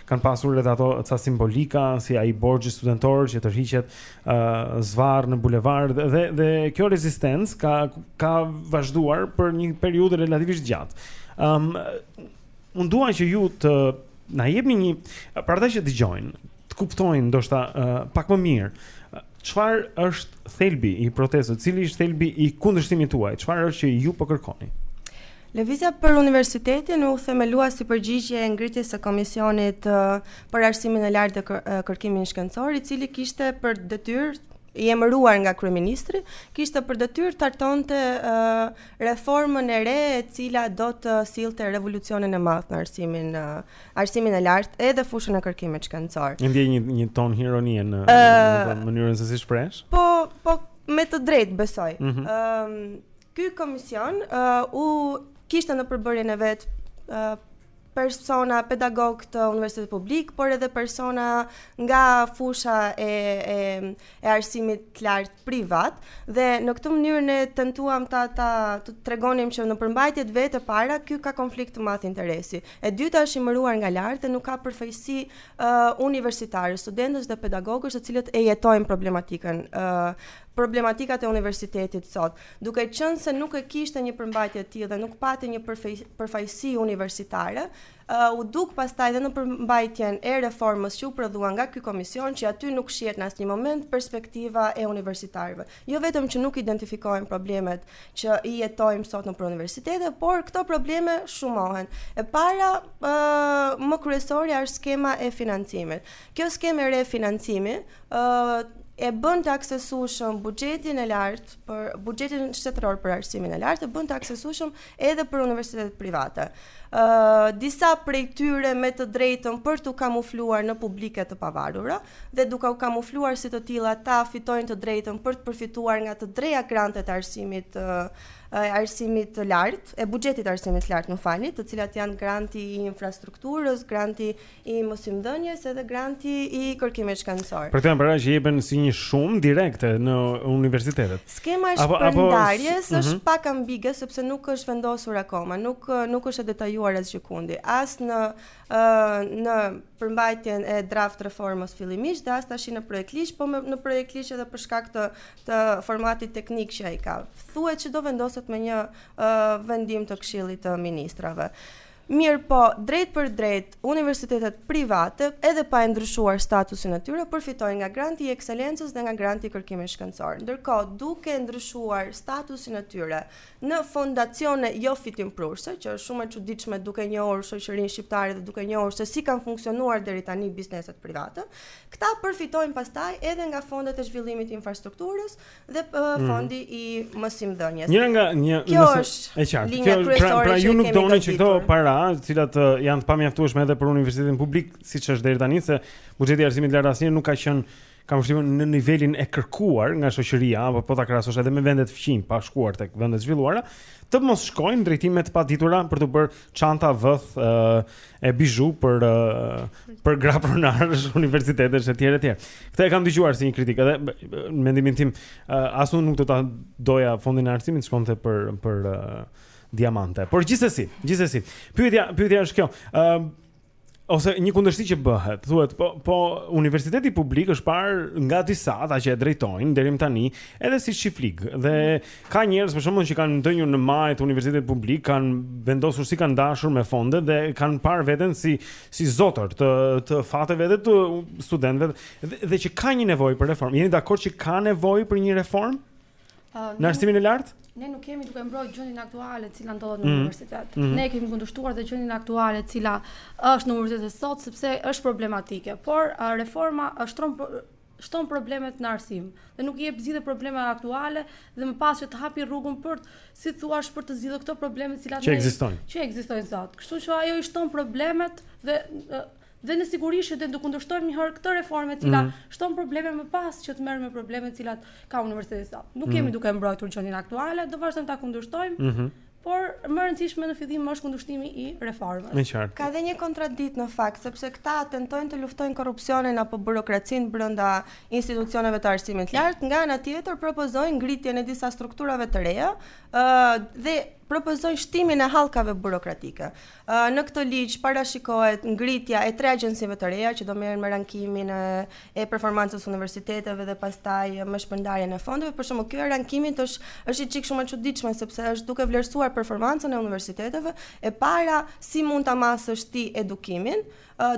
kanë pasur edhe ato ca simbolika si ai borxhi studentor që tërhiqet ë uh, zvarr në bulevard dhe dhe kjo rezistencë ka ka vazhduar për një periudhë relativisht gjatë. Ëm um, unë dua që ju të na jepni një për ata që dëgjojnë, të kuptojnë ndoshta uh, pak më mirë. Çfarë është thelbi i protestës? Cili është thelbi i kundërshtimit tuaj? Çfarë është që ju po kërkoni? Lëvizja për universitetin u themelua si përgjigje e ngritjes së komisionit për arsimin e lartë dhe kërkimin shkencor, i cili kishte për detyrë i emëruar nga kryeministri, kishte për detyrë të hartonte uh, reformën e re e cila do të sillte revolucionin e madh në arsimin uh, arsimin e lartë edhe fushën e kërkimit shkencor. Një ndjej një një ton ironie në, në mënyrën se si shprehesh. Po, po me të drejtë besoj. Ëm mhm. mm -hmm. uh, ky komision uh, u kishte në përbërjen e vet uh, persona pedagogë të universitetit publik, por edhe persona nga fusha e e e arsimit të lartë privat dhe në këtë mënyrë ne tentuam ta ta të tregonim që në përmbajtje të vet e para ky ka konflikt të madh interesi. E dyta është i emëruar nga lart dhe nuk ka përfaqësi universitare, studentësh dhe pedagogësh të cilët e jetojnë problematikën problematikat e universitetit sot. Duke qenë se nuk e kishte një përmbajtje të tillë dhe nuk pati një përfaqësi universitare, u duk pastaj dhe në përmbajtjen e reformës që u prodhua nga ky komision që aty nuk shihet në asnjë moment perspektiva e universitarëve. Jo vetëm që nuk identifikohen problemet që i jetojmë sot nëpër universitete, por këto probleme shumohen. E para, ë më kryesorja është skema e financimit. Kjo skemë e re financimi, ë e bën të aksesueshëm buxhetin e lartë për buxhetin shtetëror për arsimin e lartë, e bën të aksesueshëm edhe për universitetet private. Ë uh, disa prej tyre me të drejtën për t'u kamufluar në publike të pavarura dhe duke u kamufluar si të tilla ata fitojnë të drejtën për të përfituar nga të treja grantet e arsimit uh, e arsimit të lartë, e buxhetit të arsimit të lartë, më falni, të cilat janë granti i infrastrukturës, granti i mësimdhënies edhe granti i kërkimit shkencor. Për këto para që jepen si një shumë direkte në universitetet. Skema e shpërndarjes mhm. është pak ambige sepse nuk është vendosur akoma, nuk nuk është e detajuar asgjëkundi, as në ë në përmbajtjen e draft reformës fillimisht dhe as tash në projektligj, po me, në projektligj edhe për shkak të të formatit teknik që ai ka. Thuhet që do vendoset me një ë vendim të Këshillit të Ministrave. Mirëpo, drejtpërdrejt, universitetet private, edhe pa e ndryshuar statusin e tyre, përfitojnë nga granti i ekselencës dhe nga granti i kërkimit shkencor. Ndërkohë, duke e ndryshuar statusin e tyre në fondacione jofitimprurëse, që është shumë e çuditshme duke njohur shoqërinë shqiptare dhe duke njohur se si kanë funksionuar deri tani bizneset private, këta përfitojnë pastaj edhe nga fondet e zhvillimit të infrastrukturës, dhe mhm. fondi i mësimdhënies. Njëra nga një kjo është e qartë. Kjo është pra, pra ju nuk doni që këto para, të cilat janë të pamjaftueshme edhe për universitetin publik, siç është deri tani se buxheti i arsimit të lartë asnjëherë nuk ka qenë kam vështirë në nivelin e kërkuar nga shoqëria apo po ta krahasosh edhe me vendet fqinje pa shkuar tek vendet e zhvilluara, të mos shkojnë në drejtime të paditura për të bërë çanta vathë e, e bizhu për e, për gra pronarësh universitetesh etj etj. Këtë e kam dëgjuar si një kritikë edhe b- b- në mendimin tim e, as unë nuk do ta doja fondin e arsimit të shkonte për për e, diamante. Por gjithsesi, gjithsesi. Pyetja pyetja është kjo. Ë ose një kundërshti që bëhet, thuhet, po po universiteti publik është parë nga disa ata që e drejtojnë deri më tani, edhe si çiflig dhe ka njerëz për shembull që kanë ndenjur në majë të universitetit publik, kanë vendosur si kanë dashur me fondet dhe kanë parë veten si si zotër të të fateve edhe të studentëve dhe, dhe që ka një nevojë për reformë. Jeni dakord që ka nevojë për një reformë? Në arsimin e lartë? Ne nuk jemi duke mbrojt gjendjen aktuale e cila ndodhet në mhm. universitet. Mhm. Ne kemi kundërshtuar dhe gjendjen aktuale e cila është në universitete sot, sepse është problematike. Por reforma shton problemet në arsim dhe nuk i jep zgjidhje problemeve aktuale dhe më pas që të hapi rrugën për si thua për të zgjidhur këto probleme të cilat që ekzistojnë. Që ekzistojnë sot. Kështu që ajo i shton problemet dhe Dhe ne sigurisht që do kundërshtojmë një herë këtë reformë e cila mm. shton probleme më pas që të merr me problemet të cilat ka universiteti sot. Nuk mm. jemi duke mbrojtur gjendjen aktuale, do vazhdojmë ta kundërshtojmë. Mm -hmm. Por më e rëndësishme në fillim është kundërshtimi i reformës. Në qartë. Ka dhe një kontradiktë në fakt, sepse këta tentojnë të luftojnë korrupsionin apo burokracinë brenda institucioneve të arsimit të lartë, nga ana tjetër propozojnë ngritjen e disa strukturave të reja, ë dhe propozojnë shtimin e hallkave burokratike. Në këtë ligj parashikohet ngritja e tre agjencive të reja që do merren me rankimin e performancës së universiteteve dhe pastaj me shpërndarjen e fondeve. Për shembull, kjo e rankimit është është një çik shumë e çuditshme sepse është duke vlerësuar performancën e universiteteve e para si mund ta masësh ti edukimin,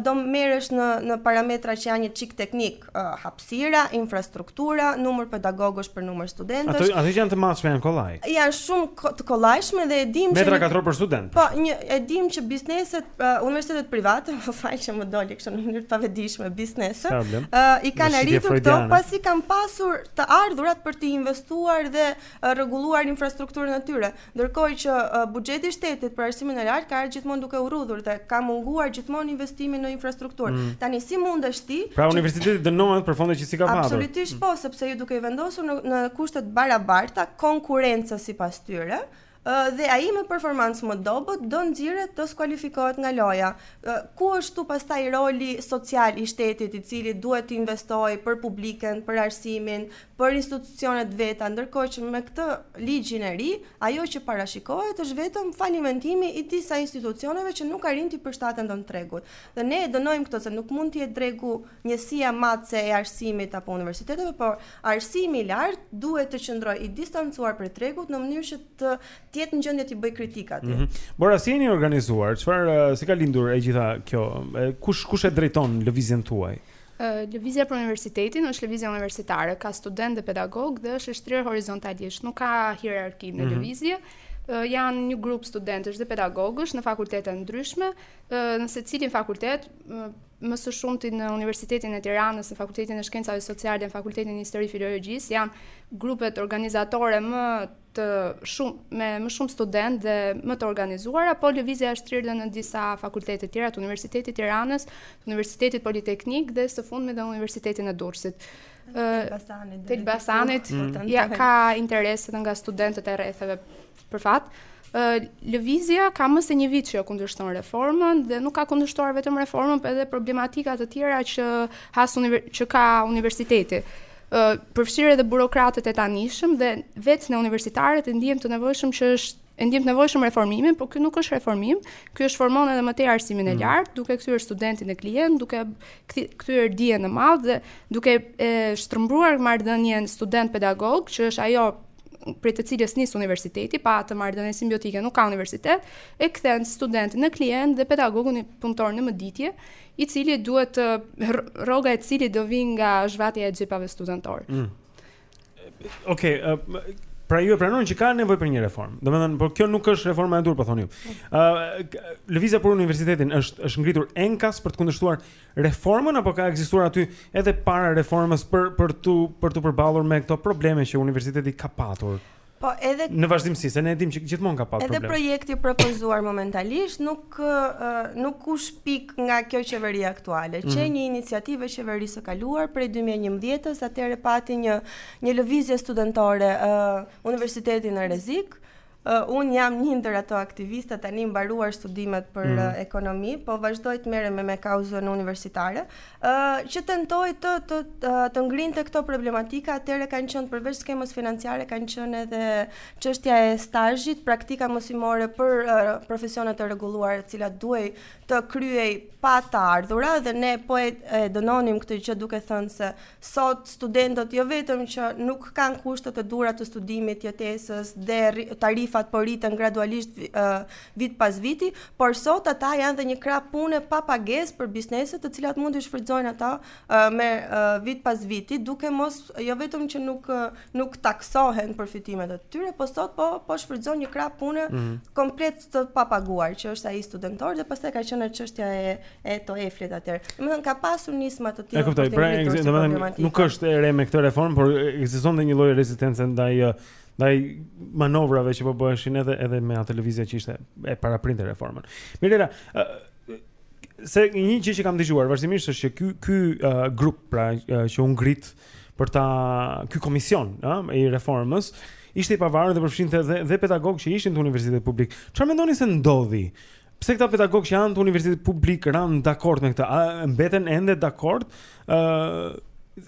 Do merresh në në parametra që janë një çik teknikë, hapësira, infrastruktura, numër pedagogësh për numër studentësh. Ato ato janë të matshme janë kollaj. Janë shumë të kollajshme dhe e dimë, metra katror për student. Po, ne e dimë që bizneset, uh, universitetet private, më fal që më doli kështu në mënyrë të pavetëdijshme bizneset, uh, i kanë arritur këto pasi kanë pasur të ardhurat për t'i investuar dhe rregulluar infrastrukturën e tyre, ndërkohë që buxheti i shtetit për arsimin e lartë ka ardhur gjithmonë duke u rrudhur dhe ka munguar gjithmonë investimi në infrastrukturë. Mm. Tani si mundesh ti? Pra që... universiteti dënohet për fonde që s'i ka patur. Absolutisht po, sepse ju duke i vendosur në, në kushte të barabarta konkurrence sipas tyre, dhe ai me performancë më të dobët do nxirret të skualifikohet nga loja. Ku është këtu pastaj roli social i shtetit i cili duhet të investojë për publiken, për arsimin, për institucionet e veta, ndërkohë që me këtë ligjin e ri, ajo që parashikohet është vetëm falimentimi i disa institucioneve që nuk arrijnë t'i përshtaten dot tregut. Dhe ne e dënojmë këtë se nuk mund të jetë tregu njësia matëse e arsimit apo universiteteve, por arsimi i lartë duhet të qëndrojë i distancuar prej tregut në mënyrë që të të jetë në gjendje t'i bëjë kritikë atij. Mm -hmm. Po si jeni organizuar, çfarë si ka lindur e gjitha kjo? Kush kush e drejton lëvizjen tuaj? Lëvizja për universitetin është lëvizje universitare, ka studentë dhe pedagogë dhe është e shtrirë horizontalisht, nuk ka hierarki në mm -hmm. lëvizje. Uh, janë një grup studentësh dhe pedagogësh në fakultete të ndryshme, uh, në secilin fakultet, uh, më së shumti në Universitetin e Tiranës, në Fakultetin e Shkencave Sociale, në Fakultetin e Histori Filologjisë, janë grupet organizatore më të shumta me më shumë studentë dhe më të organizuara, po lëvizja është shtrirë dhe në disa fakultete të tjera të Universitetit të Tiranës, të Universitetit Politeknik dhe së fundmi dhe në Universitetin e Durrësit. Ë të Elbasanit mm. ja ka interes edhe nga studentët e rretheve për fat. Ë lëvizja ka më se një vit që kundërshton reformën dhe nuk ka kundërshtuar vetëm reformën, por edhe problematika të tjera që has që ka universiteti. përfshirë edhe burokratët e tanishëm dhe vetë ne universitarët e ndiejmë të nevojshëm që është e ndiejmë të nevojshëm reformimin, por ky nuk është reformim, ky e shformon edhe më tej arsimin e mm. lartë, duke kthyer studentin në klient, duke kthyer dijen në mall dhe duke e shtrëmbruar marrëdhënien student pedagog, që është ajo prej të cilës nis universiteti, pa atë marrëdhënie simbiotike nuk ka universitet, e kthen studentin në klient dhe pedagogun punëtor në mëditje, i cili duhet të rroga e të cilit do vijë nga zhvatja e xhepave studentorë. Mm. Okej, okay, uh, pra ju e pranoni që ka nevojë për një reformë. Domethënë, por kjo nuk është reforma e duhur, po thoni ju. Ë, po. uh, lëvizja për universitetin është është ngritur enkas për të kundërshtuar reformën apo ka ekzistuar aty edhe para reformës për për t'u për t'u përballur me këto probleme që universiteti ka patur? Po edhe në vazhdimësi, se ne e dimë që gjithmonë ka pasur probleme. Edhe projekti i propozuar momentalisht nuk nuk u shpik nga kjo qeveri aktuale, mm -hmm. qe një iniciativë e qeverisë së kaluar prej 2011-s, atëherë pati një një lëvizje studentore uh, universiteti në rrezik. Uh, unë jam një ndër ato aktivista tani kam mbaruar studimet për mm -hmm. uh, ekonomi, po vazhdoj të merrem me, me kauzën universitare. ë, që tentoi të të të ngrinte këto problematika, atëherë kanë qenë përveç skemës financiare kanë qenë edhe çështja e stazhit, praktika mësimore për uh, profesionet e rregulluara, të cilat duhej të kryhej pa të ardhura dhe ne po e, e dënonim këtë gjë duke thënë se sot studentët jo vetëm që nuk kanë kushtet e duhura të studimit, jetesës dhe tarifat po rriten gradualisht uh, vit pas viti, por sot ata janë dhe një krah pune pa pagesë për bizneset të cilat mund t'i shfrytëzojnë ata me vit pas viti, duke mos jo vetëm që nuk nuk taksohen për fitimet e tyre, po sot po po shfrytëzojnë një krah pune mm -hmm. komplet të papaguar, që është ai studentor dhe pastaj ka qenë çështja e e TOEFL-it atëherë. Domethënë ka pasur nisma të tilla. E kuptoj, pra, domethënë nuk është e re me këtë reformë, por ekzistonte një lloj rezistence ndaj ndaj manovrave që po bëheshin edhe edhe me atë lëvizje që ishte e paraprinte reformën. Mirela, se një gjë që kam dëgjuar vazhdimisht është që ky ky uh, grup pra uh, që u ngrit për ta ky komisioni ë, uh, i reformës ishte i pavarur dhe përfshinte edhe dhe pedagogë që ishin të universitetit publik. Çfarë mendoni se ndodhi? Pse këta pedagogë që janë të universitetit publik ranë dakord me këtë? A mbeten ende dakord? ë uh,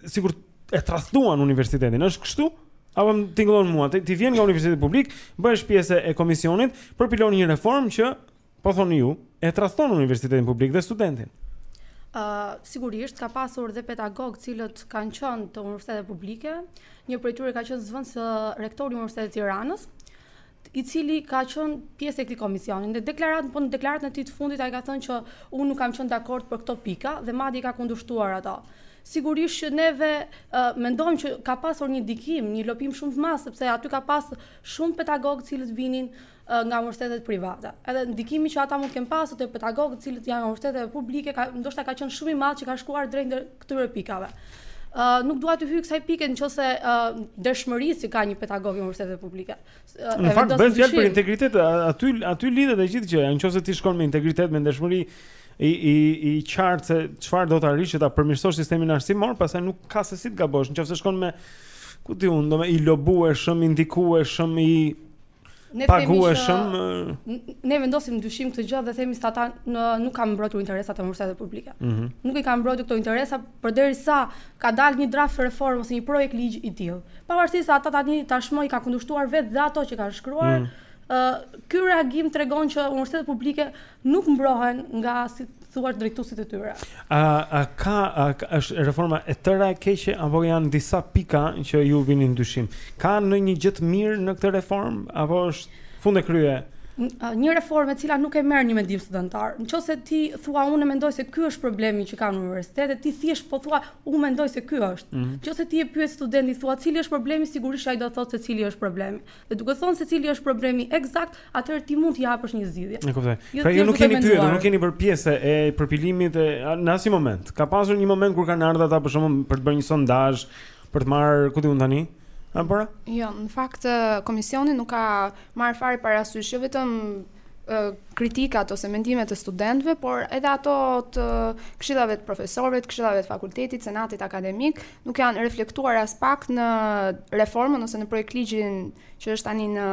sikur e tradhtuan universitetin, është kështu? Apo më tingëllon mua, ti vjen nga universiteti publik, bëhesh pjesë e komisionit përpiloni një reformë që po thoni ju, e tradhton universitetin publik dhe studentin. Ë uh, sigurisht ka pasur dhe pedagogë të cilët kanë qenë të universiteteve publike. Një prej tyre ka qenë zëvendësrektori i Universitetit të Tiranës. i cili ka qenë pjesë e këtij komisioni. Në deklaratën, po në deklaratën e tij të fundit ai ka thënë që unë nuk kam qenë dakord për këto pika dhe madje i ka kundërshtuar ato. Sigurisht që neve uh, mendojmë që ka pasur një ndikim, një lobim shumë të madh sepse aty ka pas shumë pedagogë të cilët vinin uh, nga universitetet private. Edhe ndikimi që ata mund të kenë pasur te pedagogët të cilët janë nga universitetet publike ka ndoshta ka qenë shumë i madh që ka shkuar drejt këtyre pikave. Uh, nuk dua të hyj kësaj pike nëse uh, ndershmëri si ka një pedagog i universitetit publike. Uh, në fakt bëhet fjalë për integritet, aty aty lidhet e gjithë gjëja. Në qoftë se ti shkon me integritet, me ndershmëri i i i qartë se çfarë do të arrish që ta përmirësosh sistemin arsimor, pastaj nuk ka se si të gabosh. Në qoftë se shkon me ku di unë, do me i lobueshëm, i ndikueshëm, i Ne pagueshëm ne vendosim në dyshim këtë gjë dhe themi se ata në, nuk kanë mbrojtur interesat e universiteteve publike. Mm -hmm. Nuk i kanë mbrojtur këto interesa përderisa ka dalë një draft reformë ose një projektligj i tillë. Pavarësisht se ata tani tashmë i kanë kundërshtuar vetë dhe ato që kanë shkruar, mm -hmm. uh, ky reagim tregon që universitetet publike nuk mbrohen nga si thuash drejtuesit e tyre. A a ka a, ka, është reforma e tëra e keqe apo janë disa pika që ju vini në dyshim? Ka ndonjë gjë të mirë në këtë reformë apo është fund e krye? Një reformë e cila nuk e merr një mendim studentor. Në qoftë se ti thua unë mendoj se ky është problemi që kanë universitetet, ti thjesht po thua unë mendoj se ky është. Në qoftë se mm -hmm. ti e pyet studentin thua cili është problemi, sigurisht ai do të thotë se cili është problemi. Dhe duke thonë se cili është problemi ekzakt, atëherë ti mund të japësh një zgjidhje. E kuptoj. Ju pra ju nuk jeni pyetur, nuk jeni bërë pjesë e përpilimit e në asnjë moment. Ka pasur një moment kur kanë ardhur ata për shkakun për të bërë një sondazh, për të marrë ku di unë tani. A bëra? Jo, në fakt komisioni nuk ka marrë fare parasysh, jo vetëm kritikat ose mendimet e studentëve, por edhe ato të këshillave të profesorëve, të këshillave të fakultetit, senatit akademik, nuk janë reflektuar aspak në reformën ose në projektligjin që është tani në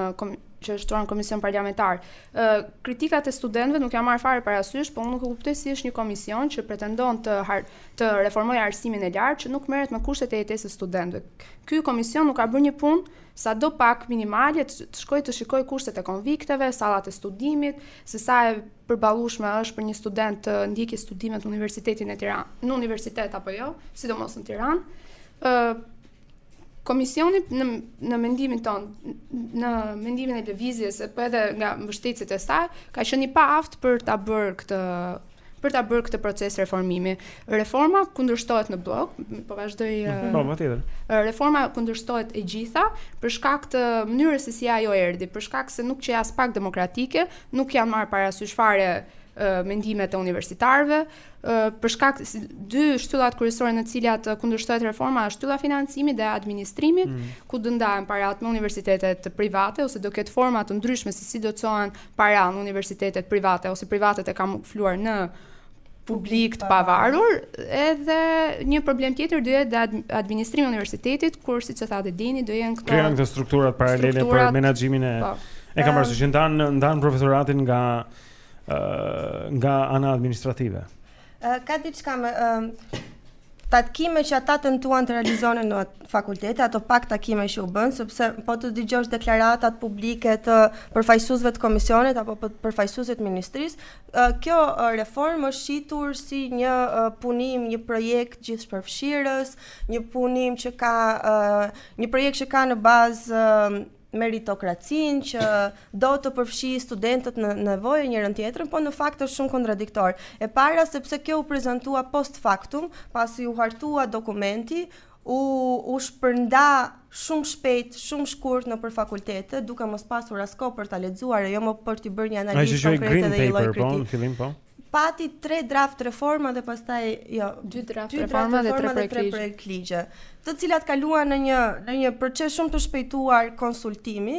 që është në komision parlamentar. Ë kritikat e studentëve nuk janë marrë fare parasysh, por unë nuk e kuptoj si është një komision që pretendon të har, të reformojë arsimin e lartë që nuk merret me kushtet e jetesës së studentëve. Ky komision nuk ka bërë një punë sadopak minimale të shkojë të shikojë kushtet e konvikteve, sallat e studimit, se sa e përballueshme është për një student të ndjekë studimet në Universitetin e Tiranës, në universitet apo jo, sidomos në Tiranë. ë Komisioni në në mendimin tonë, në mendimin e lëvizjes, po edhe nga mbështetësit e saj, ka qenë i paaftë për ta bërë këtë për ta bërë këtë proces reformimi. Reforma kundërshtohet në blok, po vazhdoj. Mhm. Po, më tjetër. Reforma kundërshtohet e gjitha për shkak të mënyrës se si ajo erdhi, për shkak se nuk qe aspak demokratike, Nuk janë marrë parasysh fare mendimet e universitarëve, për shkak se dy shtyllat kryesore në të cilat kundërshtohet reforma është shtylla e financimit dhe administrimit, mm. ku do ndahen parat në universitetet private ose do ketë forma të ndryshme se si do të çohen para në universitetet private ose privatet e kamufluar në publik të pavarur, edhe një problem tjetër do jetë dhe administrimi i universitetit, ku siç e tha dhe Dini, do jenë këto krijojnë këto strukturat paralele për menaxhimin e po. E kam parasysh që ndan ndan profesoratin nga ë nga ana administrative. Ë ka diçka me takime që ata tentuan të realizonin në fakultete, ato pak takime që u bënë, sepse po të dëgjosh deklaratat publike të përfaqësuesve të komisionit apo përfaqësuesve të ministrisë, Kjo reformë është shitur si një punim, një projekt gjithëpërfshirës, një punim që ka një projekt që ka në bazë meritokracinë që do të përfshijë studentët në nevojë njërën tjetrën, po në fakt është shumë kontradiktore. E para, sepse kjo u prezantua post factum, pasi u hartua dokumenti, u u shpërnda shumë shpejt, shumë shkurt nëpër fakultete, duke mos pasur as kohë për ta lexuar e jo më për të bërë një analizë konkrete dhe një lloj kritike. Po, në fillim po. Pati tre draft reforma dhe pastaj jo, dy draft reforma dhe tre projektligje. Projektligje të cilat kaluan në një në një proces shumë të shpejtuar konsultimi,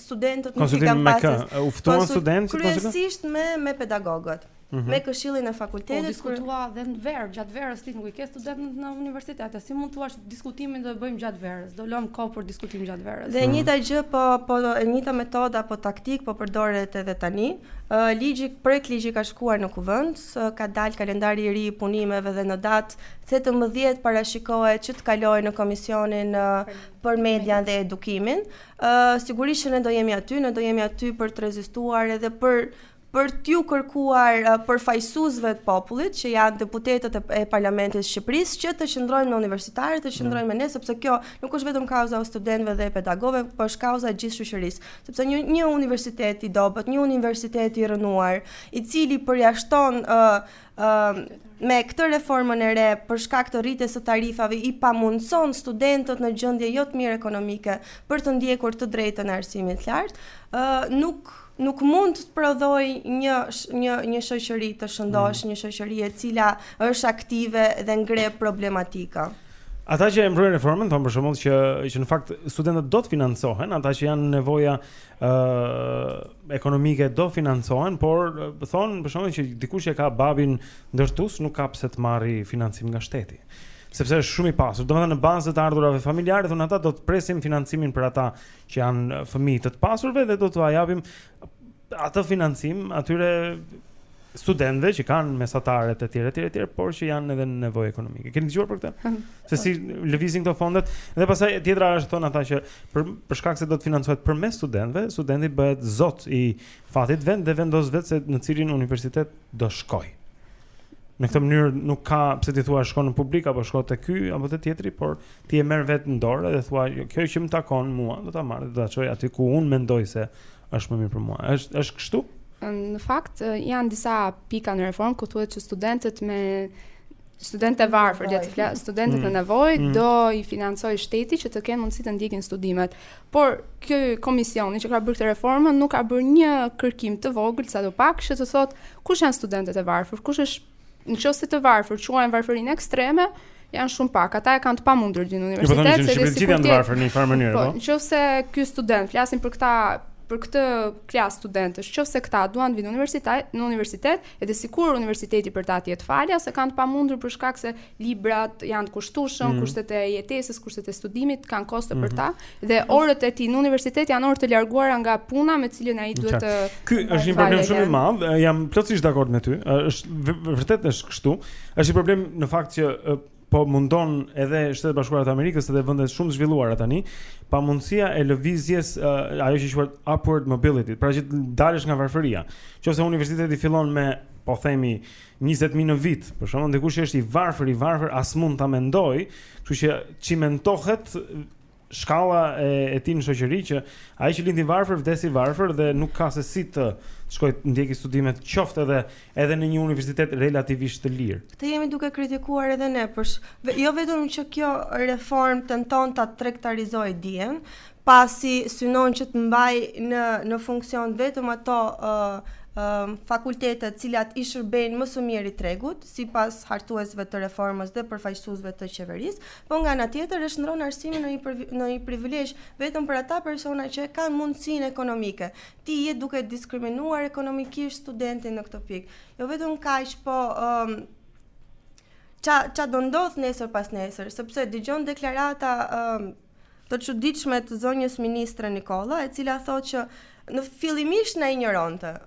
studentët nuk i kanë pasur. Konsultimi me kë? U ftuan studentët? Kryesisht me me pedagogët. Mhm. me këshillin e Po fakultetit. diskutua dhe në verë, gjatë verës ti nuk i ke student në- në universitet, e si mund thuash diskutimin do e bëjmë gjatë verës, do lëmë kohë për diskutim gjatë verës. Dhe e njëjta gjë po po e njëjta metodë apo taktikë po përdoret edhe tani. Ë, ligji projektligji ka shkuar në kuvend, ë, ka dalë kalendari i ri i punimeve dhe në datë 18 parashikohet që të kalojë në komisionin ë, për median dhe edukimin. Ë, sigurisht që ne do jemi aty, ne do jemi aty për të rezistuar edhe për për t'ju kërkuar përfaqësuesve të popullit që janë deputetët e Parlamentit të Shqipërisë që të qëndrojnë me universitarët, të qëndrojnë me ne sepse kjo nuk është vetëm kauza e studentëve dhe e pedagogëve, por është kauza e gjithë shoqërisë, sepse një një universitet i dobët, një universitet i rrënuar, i cili përjashton ë ë me këtë reformën e re për shkak të rritjes së tarifave i pamundson studentët në gjendje jo të mirë ekonomike për të ndjekur të drejtën e arsimit të lartë, ë nuk nuk mund të prodhojë një një një shoqëri të shëndoshë, mm. një shoqëri e cila është aktive dhe ngre problematika. Ata që e mbrojnë reformën thonë për shembull që që në fakt studentët do të financohen, ata që janë në nevoja ë uh, ekonomike do financohen, por thonë për shembull që dikush që ka babin ndërtues nuk ka pse të marrë financim nga shteti sepse është shumë i pasur. Domethënë në bazë të ardhurave familjare, thonë ata do të presim financimin për ata që janë fëmijë të të pasurve dhe do t'u japim atë financim atyre studentëve që kanë mesatare të tjera të tjera, por që janë edhe në nevojë ekonomike. Keni dëgjuar për këtë? Hm. Se si lëvizin këto fondet dhe pastaj tjetra është thonë ata që për për shkak se do të financohet përmes studentëve, studenti bëhet zot i fatit vet dhe vendos vetë se në cilin universitet do shkojë. Në këtë mënyrë nuk ka pse ti thua shko në publik apo shko te ky apo te tjetri, por ti e merr vetë në dorë dhe thua jo, kjo që më takon mua, do ta marr, do ta çoj aty ku unë mendoj se është më mirë për mua. Është është kështu? Në fakt janë disa pika në reformë ku thuhet që studentët, për studentë të varfër, le të flas, studentët në mm. nevojë mm. do i financojë shteti që të kenë mundësi të ndjekin studimet. Por ky komisioni që ka bërë këtë reformë nuk ka bërë një kërkim të vogël, sadopak, që të thotë kush janë studentët e varfër, kush është në qoftë se të varfër quajnë varfërinë ekstreme, janë shumë pak. Ata e kanë të pamundur në universitet, se dhe si janë të varfër në një farë mënyrë, po. po? Në qoftë se ky student flasin për këta për këtë klasë studentësh, nëse këta duan të vinë në universitet, në universitet, edhe sikur universiteti për ta të jetë falas e kanë të pamundur për shkak se librat janë të kushtueshëm, mm -hmm. kushtet e jetesës, kushtet e studimit kanë kosto mm -hmm. për mhm. ta dhe orët e tij në universitet janë orë të larguara nga puna me të cilën ai duhet të Ky është një problem shumë i madh, jam plotësisht dakord me ty. Është vërtet është kështu. Është një problem në fakt që po mundon edhe Shtetet e Bashkuara të Amerikës edhe vende shumë të zhvilluara tani, pamundësia e lëvizjes uh, ajo që quhet upward mobility, pra që të dalësh nga varfëria. Nëse universiteti fillon me, po themi, 20 mijë në vit, për shembull, dikush që është i varfër, i varfër as mund ta mendojë, kështu që çimentohet shkalla e e tij në shoqëri që ai që lind i varfër vdes i varfër dhe nuk ka se si të shkojë të ndjekë studimet qoftë edhe edhe në një universitet relativisht të lirë. Këtë jemi duke kritikuar edhe ne, por jo vetëm që kjo reformë tenton ta tregtarizojë dijen, pasi synon që të mbajë në në funksion vetëm ato ë ë fakultete të cilat i shërbejnë më së miri tregut, sipas hartuesve të reformës dhe përfaqësuesve të qeverisë, po nga ana tjetër e shndërron arsimin në një në një privilegj vetëm për ata persona që e kanë mundësinë ekonomike. Ti je duke diskriminuar ekonomikisht studentin në këtë pikë. Jo vetëm kaq, po ë ça ça do ndodhë nesër pas nesër, sepse dëgjon deklarata ë të çuditshme të zonjës ministre Nikolla, e cila thotë që në fillimisht na injoronte.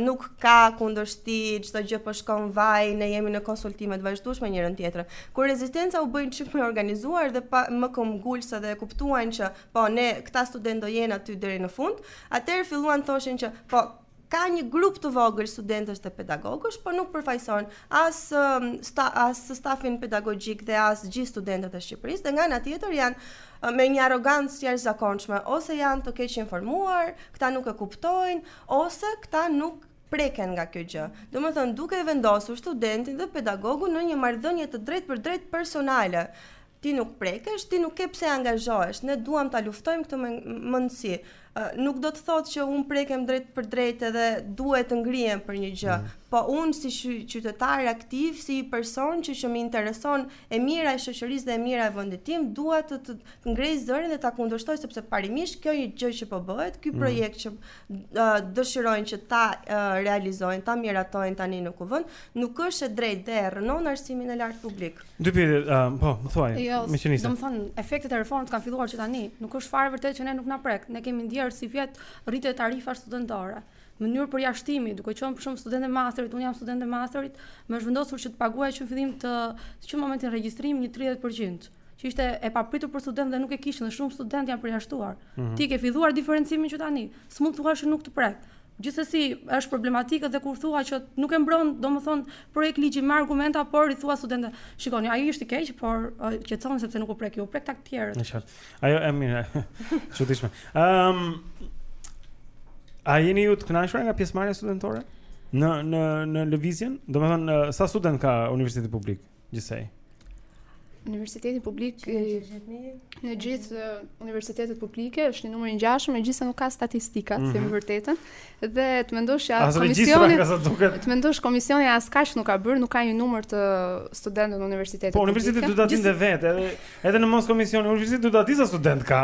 Nuk ka kundërshti, çdo gjë po shkon vaj, ne jemi në konsultime të vazhdueshme me njërin tjetrën. Kur rezistenca u bë një çik më e organizuar dhe pak më këmbëngulëse dhe e kuptuan që po ne këta studentë do jenë aty deri në fund, atëherë filluan thoshin që po Ka një grup të vogël studentësh dhe pedagogësh, por nuk përfaqëson as sta, as stafin pedagogjik dhe as gjithë studentët e Shqipërisë dhe nga ana tjetër janë me një arrogancë të jashtëzakonshme, ose janë të keqinformuar, këta nuk e kuptojnë, ose këta nuk preken nga kjo gjë. Domethënë, duke e vendosur studentin dhe pedagogun në një marrëdhënie të drejtpërdrejtë personale, Ti nuk prekesh, ti nuk ke pse angazhohesh, ne duam ta luftojmë këtë mendësi. Nuk do të thotë që unë prekem drejtpërdrejt edhe duhet të ngrihem për një gjë, mm. po unë si qytetar aktiv, si person që që më intereson e mira e shoqërisë dhe e mira e vendit tim, dua të të, të ngrej zërin dhe ta kundërshtoj sepse parimisht kjo një gjë që po bëhet, ky mm. projekt që dëshirojnë që ta realizojnë, ta miratojnë tani në kuvend, nuk është e drejtë dhe rrënon arsimin e lartë publik. Dy pyetje, uh, po, më thuaj, jo, më qenisë. Domethënë, efektet e reformës kanë filluar që tani, nuk është fare e vërtetë që ne nuk na prek. Ne kemi ndjerë sivjet rritje tarifash studentore mënyrë përjashtimi, duke qenë për shembull studente masteri, unë jam studente masteri, më është vendosur që të paguaj që në fillim të që në momentin e regjistrimit një 30%. që ishte e papritur për studentët dhe nuk e kishin dhe shumë studentë janë përjashtuar. Mm -hmm. Ti ke filluar diferencimin që tani, s'mund të thuash që nuk të prek. Gjithsesi është problematike dhe kur thua që nuk e mbron, domethënë projektligjin me argumenta, por i thua studentëve, shikoni, ajo është e keqe, por qetësohuni sepse nuk u prek ju, u prek tak të tjerët. E qartë. Ajo e mirë. E çuditshme. Ehm um, A jeni ju të kënaqur nga pjesëmarrja studentore në në në lëvizjen? Domethënë sa studentë ka Universiteti Publik? Gjithsej. Universiteti publik në gjithë universitetet publike është një numër i ngjashëm, megjithëse nuk ka statistika mm -hmm. të mhm. vërtetën. Dhe të mendosh ja komisioni të mendosh komisioni as kaq nuk ka bërë, nuk ka një numër të studentëve në universitetet po, publike. Po universiteti duhet ta dijë vetë, edhe edhe në mos komisioni, universiteti duhet ta dijë sa studentë ka.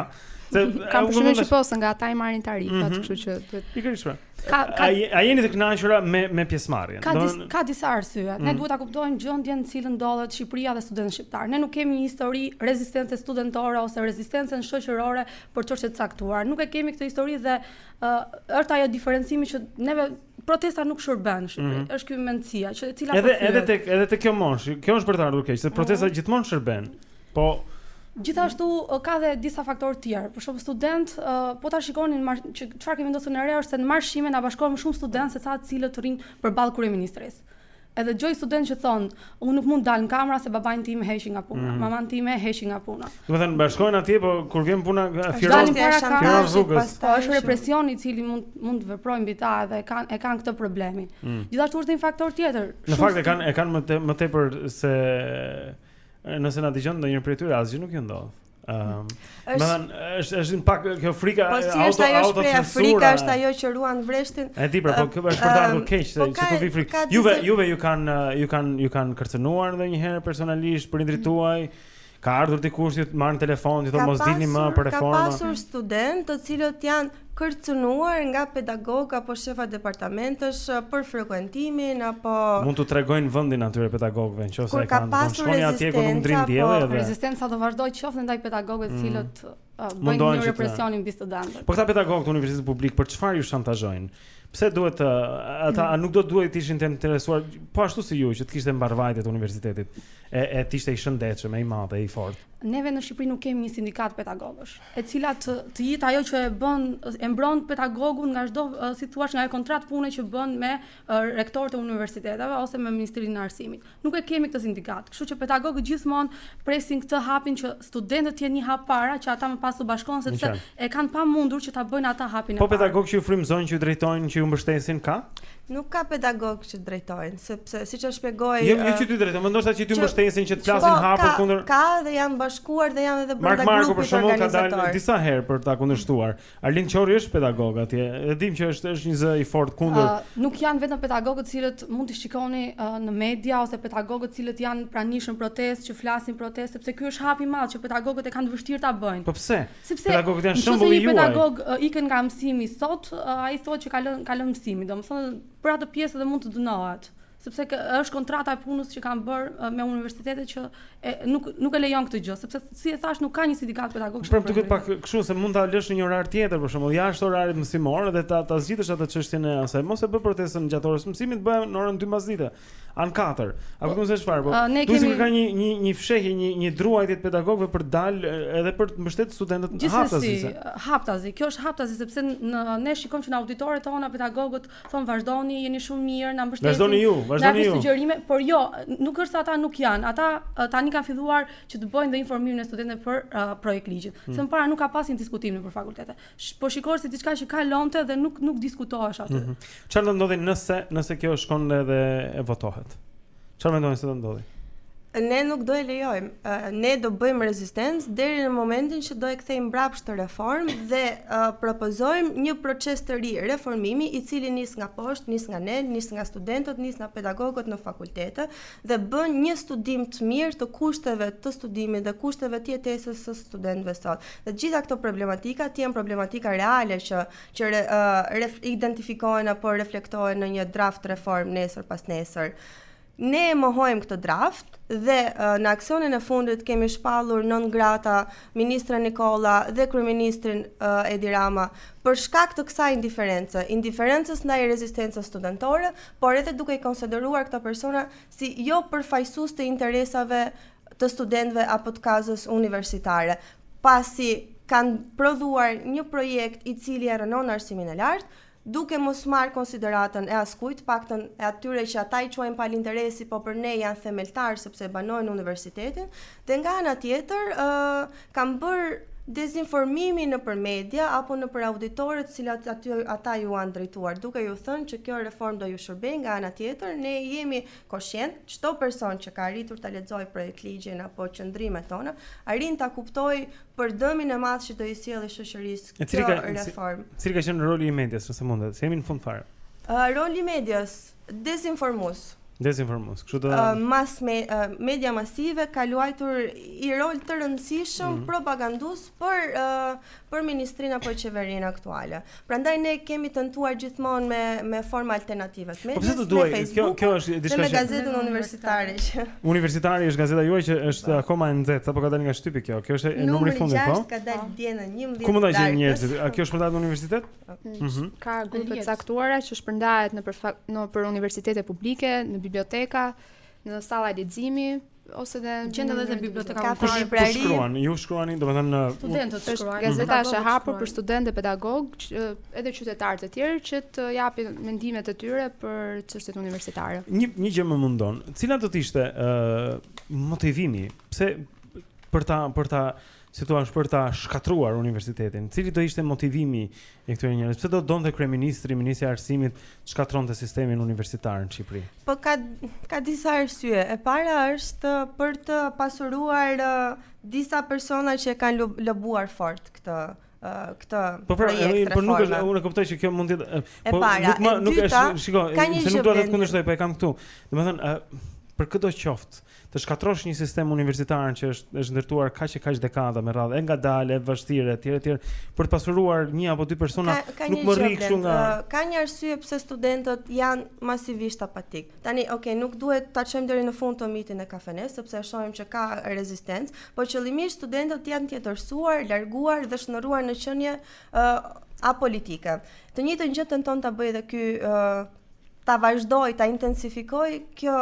Se kam përshtypjen që po, nga ata i marrin tarifat, mm -hmm. kështu që duhet. Pikërisht. Pra. Ka, ka, a, a jeni të kënaqura me me pjesëmarrjen? Ka, dis, ka disa arsye. Mm. Ne duhet ta kuptojmë gjendjen në të cilën ndodhet Shqipëria dhe studentët shqiptarë. Ne nuk kemi një histori rezistence studentore ose rezistence shoqërore për çështje të caktuara. Nuk e kemi këtë histori dhe uh, është ajo diferencimi që neve protesta nuk shërben në Shqipëri. Mm -hmm. Është kjo mendësia që e cila Edhe përfyret. edhe tek edhe tek kjo moshë. Kjo është për të ardhur keq, se protesta mm -hmm. gjithmonë shërben. Po, Gjithashtu ka dhe disa faktorë të tjerë. Për shembull studentë, po ta shikoni që çfarë kemi vënë ne re është se në marshime na bashkohen më shumë studentë se sa të cilët rrinë përballë kryeministrisë. Edhe dëgjoj studentë që thonë, unë nuk mund të dal në kamera se babain tim e heqin nga puna, mm -hmm. mamanë time e heqin nga puna. Domethënë bashkohen atje, po kur vjen puna fjalën para kamerës, pastaj është represioni i cili mund mund të veprojë mbi ta edhe kanë e kanë këtë problemin. Mm. Gjithashtu është një faktor tjetër. Në fakt e kanë e kanë më te, më tepër se Nëse na dëgjon ndonjë prej tyre, asgjë nuk ju ndodh. Ëm, um, domethënë, është është një pak kjo frika po, si auto auto censura. Frika është ajo që ruan vreshtin. E di, pra, po kjo është për të ardhur keq, po që të vi frikë. Juve, juve ju kanë ju kanë ju kanë kërcënuar ndonjëherë personalisht prindërit tuaj. Mm ka ardhur dikush që t'ju marrë në telefon, të thonë mos dilni më për reformë. Ka pasur studentë të cilët janë kërcënuar nga pedagogë apo shefa departamentesh për frekuentimin apo Mund t'u tregojnë vendin atyre pedagogëve nëse e kanë. Kur ka pasur rezistencë, atje kur nuk ndrin dielli edhe. Rezistenca do vazhdojë qoftë ndaj pedagogëve të mm. cilët mm. bëjnë një represion mbi studentët. Po këta pedagogë të Universitetit Publik për çfarë ju shantazhojnë? Pse duhet të ata a nuk do të duhet të ishin të interesuar po ashtu si ju që të kishte mbarëvajtje të universitetit e e të ishte i shëndetshëm, i madh, i fortë. Neve në Shqipëri nuk kemi një sindikat pedagogësh. e cila të të jetë ajo që e bën e mbron pedagogun nga çdo si të thuash nga ajo kontratë pune që bën me rektorët e universiteteve ose me Ministrinë e Arsimit. Nuk e kemi këtë sindikat, kështu që pedagogët gjithmonë presin këtë hapin që studentët të jenë një hap para që ata më pas të bashkohen sepse e kanë pamundur që ta bëjnë ata hapin e parë. Po pedagogë që ju frymëzojnë, që ju drejtojnë, që ju mbështesin ka? Nuk ka pedagog që të drejtojnë, sepse siç e shpjegoi Jo, jo që t'ju drejtojnë, ndoshta që t'ju mbështesin që të flasin po, hapur kundër. Ka, ka dhe janë bashkuar dhe janë edhe brenda grupit të organizatorëve. Mark Marku po ka dalë disa herë për ta kundërshtuar. Arlind Qorri është pedagog atje. E dimë që është është një zë i fortë kundër. Uh, nuk janë vetëm pedagogët të cilët mund t'i shikoni uh, në media ose pedagogët të cilët janë pranishëm në protestë, që flasin në protestë, sepse ky është hap i madh që pedagogët e kanë të vështirë ta bëjnë. Po pse? Sepse pedagogët janë shembull i juaj. Nëse një pedagog uh, ikën nga mësimi sot, uh, ai thuhet që ka lënë ka lënë mësimin. Domethënë për atë pjesë edhe mund të dënohet sepse kë, është kontrata e punës që kanë bërë uh, me universitetet që e, nuk nuk e lejon këtë gjë, sepse si e thashë nuk ka një sindikat pedagogësh. Pra duket pak kështu se mund ta lësh në një orar tjetër për shembull, jashtë orarit mësimor dhe ta ta zgjidhësh atë çështjen e asaj. Mos e bëj protestën gjatë orës mësimit, bëje në orën 2 mbasdite. Apo në 4. A kupton se çfarë? Po. Ne kemi Si duket ka një një një fshehje, një një druajtje të pedagogëve për të dalë edhe për të mbështetur studentët në haptazi. Gjithsesi, haptazi. Kjo është haptazi sepse në, ne shikojmë që në auditoret tona pedagogët thonë vazhdoni, jeni shumë mirë, na mbështesin. Vazhdoni ju, vazhdoni ju. Na japin sugjerime, por jo, nuk është se ata nuk janë. Ata tani kanë filluar që të bëjnë dhe informimin e studentëve për uh, projektligjin. Hmm. Se më para nuk ka pas një diskutim në fakultete. po shikohej si diçka që kalonte dhe nuk nuk diskutohesh aty. Mhm. Çfarë do ndodhë nëse nëse kjo shkon edhe e votohet? Çfarë mendoni se do ndodhë? Ne nuk do e lejojmë. Ne do bëjmë rezistencë deri në momentin që do e kthejmë mbrapsht këtë reformë dhe uh, propozojmë një proces të ri reformimi i cili nis nga poshtë, nis nga ne, nis nga studentët, nis nga pedagogët në fakultete dhe bën një studim të mirë të kushteve të studimit dhe kushteve të jetesës së studentëve sot. Dhe të gjitha këto problematika të jenë problematika reale që që re, uh, ref, identifikohen apo reflektohen në një draft reformë nesër pasnesër. Ne e mohojmë këtë draft dhe uh, në aksionin e fundit kemi shpallur non grata ministren Nikolla dhe kryeministrin uh, Edi Rama për shkak të kësaj indiference, indiferencës ndaj rezistencës studentore, por edhe duke i konsideruar këta persona si jo përfaqësues të interesave të studentëve apo të kauzës universitare, pasi kanë prodhuar një projekt i cili e rrënon arsimin e lartë, duke mos marrë konsideratën e askujt, paktën e atyre që ata i quajnë palë interesi, po për ne janë themeltarë sepse banojnë universitetin, dhe nga ana tjetër, uh, kanë bërë dezinformim nëpër media apo nëpër auditorët të cilat aty ata u janë drejtuar duke iu thënë që kjo reformë do ju shërbejë nga ana tjetër ne jemi Koshientë, çdo person që ka arritur ta lexojë projektligjin apo qëndrimet tona, arrin ta kuptojë për dëmin e madh që do i sjellë shoqërisë kjo reformë. Cili ka qenë roli i medias nëse mundet? Se jemi në fund fare. Uh, roli i medias, dezinformues. Dezinformues. Kështu do uh, mas me, uh, media masive ka luajtur një rol të rëndësishëm mm -hmm. propagandues për për ministrinë apo qeverinë aktuale. Prandaj ne kemi tentuar gjithmonë me me forma alternative. Po pse të duaj? Kjo kjo është diçka që në gazetën universitare që Universitari është gazeta juaj që është po. akoma e nxehtë, sapo ka dalë nga shtypi kjo? Kjo është e numri i fundit, po? Numri 6 ka dalë po. dje në 11. Ku mund ta gjejnë njerëzit? A kjo është shpërndarë në universitet? Mm. Mhm. Ka grupe të caktuara që shpërndahet nëpër nëpër universitete publike, në biblioteka, në salla leximi, ose dhe gjendet edhe te biblioteka, në librari. Kush pra shkruan? Ju shkruani, domethënë studentët shkruajnë. Gazeta është e hapur për studentë dhe pedagogë, edhe qytetarë të tjerë që të japin mendimet e tyre për çështjet universitare. Një një gjë më mundon. Cila do të ishte ë uh, motivimi? Pse për ta për ta si thua, për ta shkatërruar universitetin. Cili do ishte motivimi i këtyre njerëzve? Pse do donte kryeministri, ministri i arsimit të shkatërronte sistemin universitar në Shqipëri? Po ka ka disa arsye. E para është për të pasuruar uh, disa persona që kanë lobuar fort këtë këtë po pra, projekt po nuk është unë e kuptoj që kjo mund të jetë po para, nuk më nuk është shikoj se nuk dua të kundërshtoj po e kam këtu domethënë për këtë qoftë Të shkatërrosh një sistem universitar që është është ndërtuar kaq e kaq dekada me radhë, e ngadalë, e vështirë etj etj, për të pasuruar një apo dy persona, ka, ka nuk më rri kështu nga ka një arsye pse studentët janë masivisht apatikë. Tani, ok, nuk duhet ta çojmë deri në fund këtë mitin e kafenesë, sepse shohim që ka rezistencë, por qëllimisht studentët janë tjetërsuar, larguar dhe shndërruar në qenie uh, apolitike. Të njëjtën gjë tenton ta bëjë edhe ky uh, ta vazhdoj, ta intensifikoj kjo,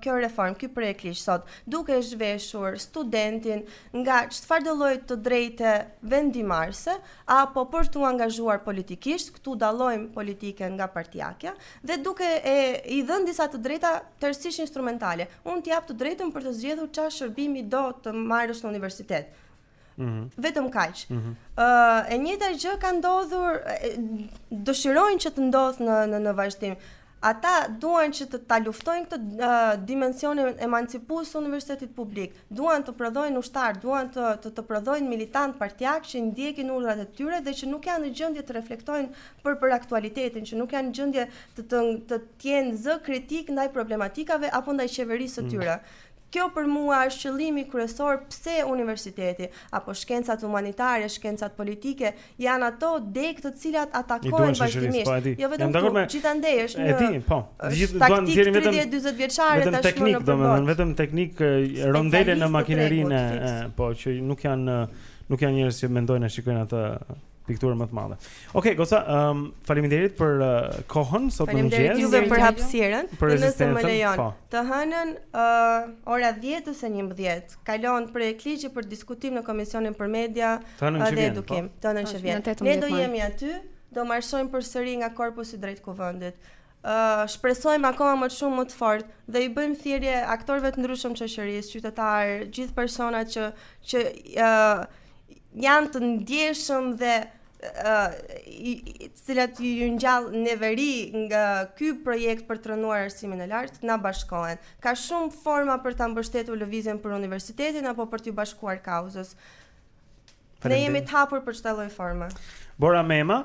kjo reformë, ky projektligj sot, duke e zhveshur studentin nga çfarëdo lloj të drejte vendimmarrëse, apo për t'u angazhuar politikisht, këtu dallojmë politiken nga partiakja, dhe duke e, i dhënë disa të drejta tërësisht instrumentale. Unë të jap të drejtën për të zgjedhur ça shërbimi do të marrësh në universitet. Mm -hmm. Vetëm kaq. Ëh, mm -hmm. uh, e njëjta gjë ka ndodhur, dëshirojnë që të ndodhë në në në vazhdim. Ata duan që të ta luftojnë këtë uh, dimensionin emancipues të universitetit publik. Duan të prodhojnë ushtarë, duan të të, të prodhojnë militantë partiakë që ndjekin urdhrat e tyre dhe që nuk janë në gjendje të reflektojnë për për aktualitetin, që nuk janë në gjendje të të të, të jenë zë kritik ndaj problematikave apo ndaj qeverisë së mm. tyre. Mm. Kjo për mua është qëllimi kryesor pse universiteti, apo shkencat humanitare, shkencat politike, janë ato degë të cilat atakohen vazhdimisht. Po, jo vetëm këtu, me... gjithandej është një e di, po, është taktik 30-40 vjeçare vetëm tashmë teknik, në botë. Domethënë vetëm teknikë rondele në makinerinë, po që nuk janë nuk janë njerëz që mendojnë e shikojnë atë pikturën më të madhe. Okej, okay, goca, um, faleminderit për uh, kohën sot në mëngjes. Faleminderit juve për hapësirën. Për nëse më lejon. Po. Të hënën uh, ora 10 ose 11 kalon projektligji për diskutim në Komisionin për Media uh, dhe po. Edukim. Po. Të hënën që vjen. Ne do jemi aty, do marshojmë përsëri nga korpusi drejt kuvendit. Uh, shpresojmë akoma më shumë më të fortë dhe i bëjmë thirrje aktorëve të ndryshëm të shoqërisë, qytetarë, gjithë personat që që uh, janë të ndjeshëm dhe të cilat ju ngjall neveri nga ky projekt për të rrënuar arsimin e lartë të na bashkohen. Ka shumë forma për ta mbështetur lëvizjen për universitetin apo për t'iu bashkuar kauzës. Ne jemi të hapur për çdo lloj forme. Bora Mema,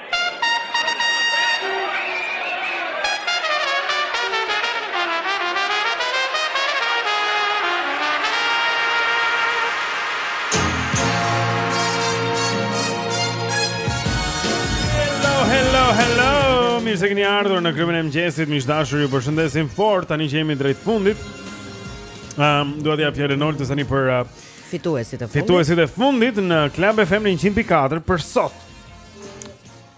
se keni ardhur në klubin e mëngjesit, miq të dashur, ju përshëndesim fort tani që jemi drejt fundit. Ëm, um, dua t'ia jap fjalën Oltës tani për uh, fituesit e fundit. Fituesit e fundit në Club FM 104 për sot.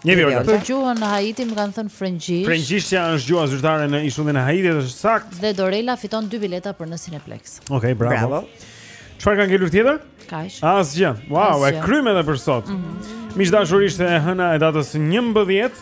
Një Fjorda. Për gjuhën në Haiti më kanë thënë frëngjisht. Frëngjishtja është gjuha zyrtare në ishullin e Haitit, është e saktë. Dhe Dorela fiton dy bileta për në Cineplex. Okej, okay, bravo. Bravo. Çfarë ka ngelur tjetër? Kaq. Asgjë. Wow, Asgjë. e kryem edhe për sot. Mm -hmm. Miq të dashur ishte e hëna e datës 11.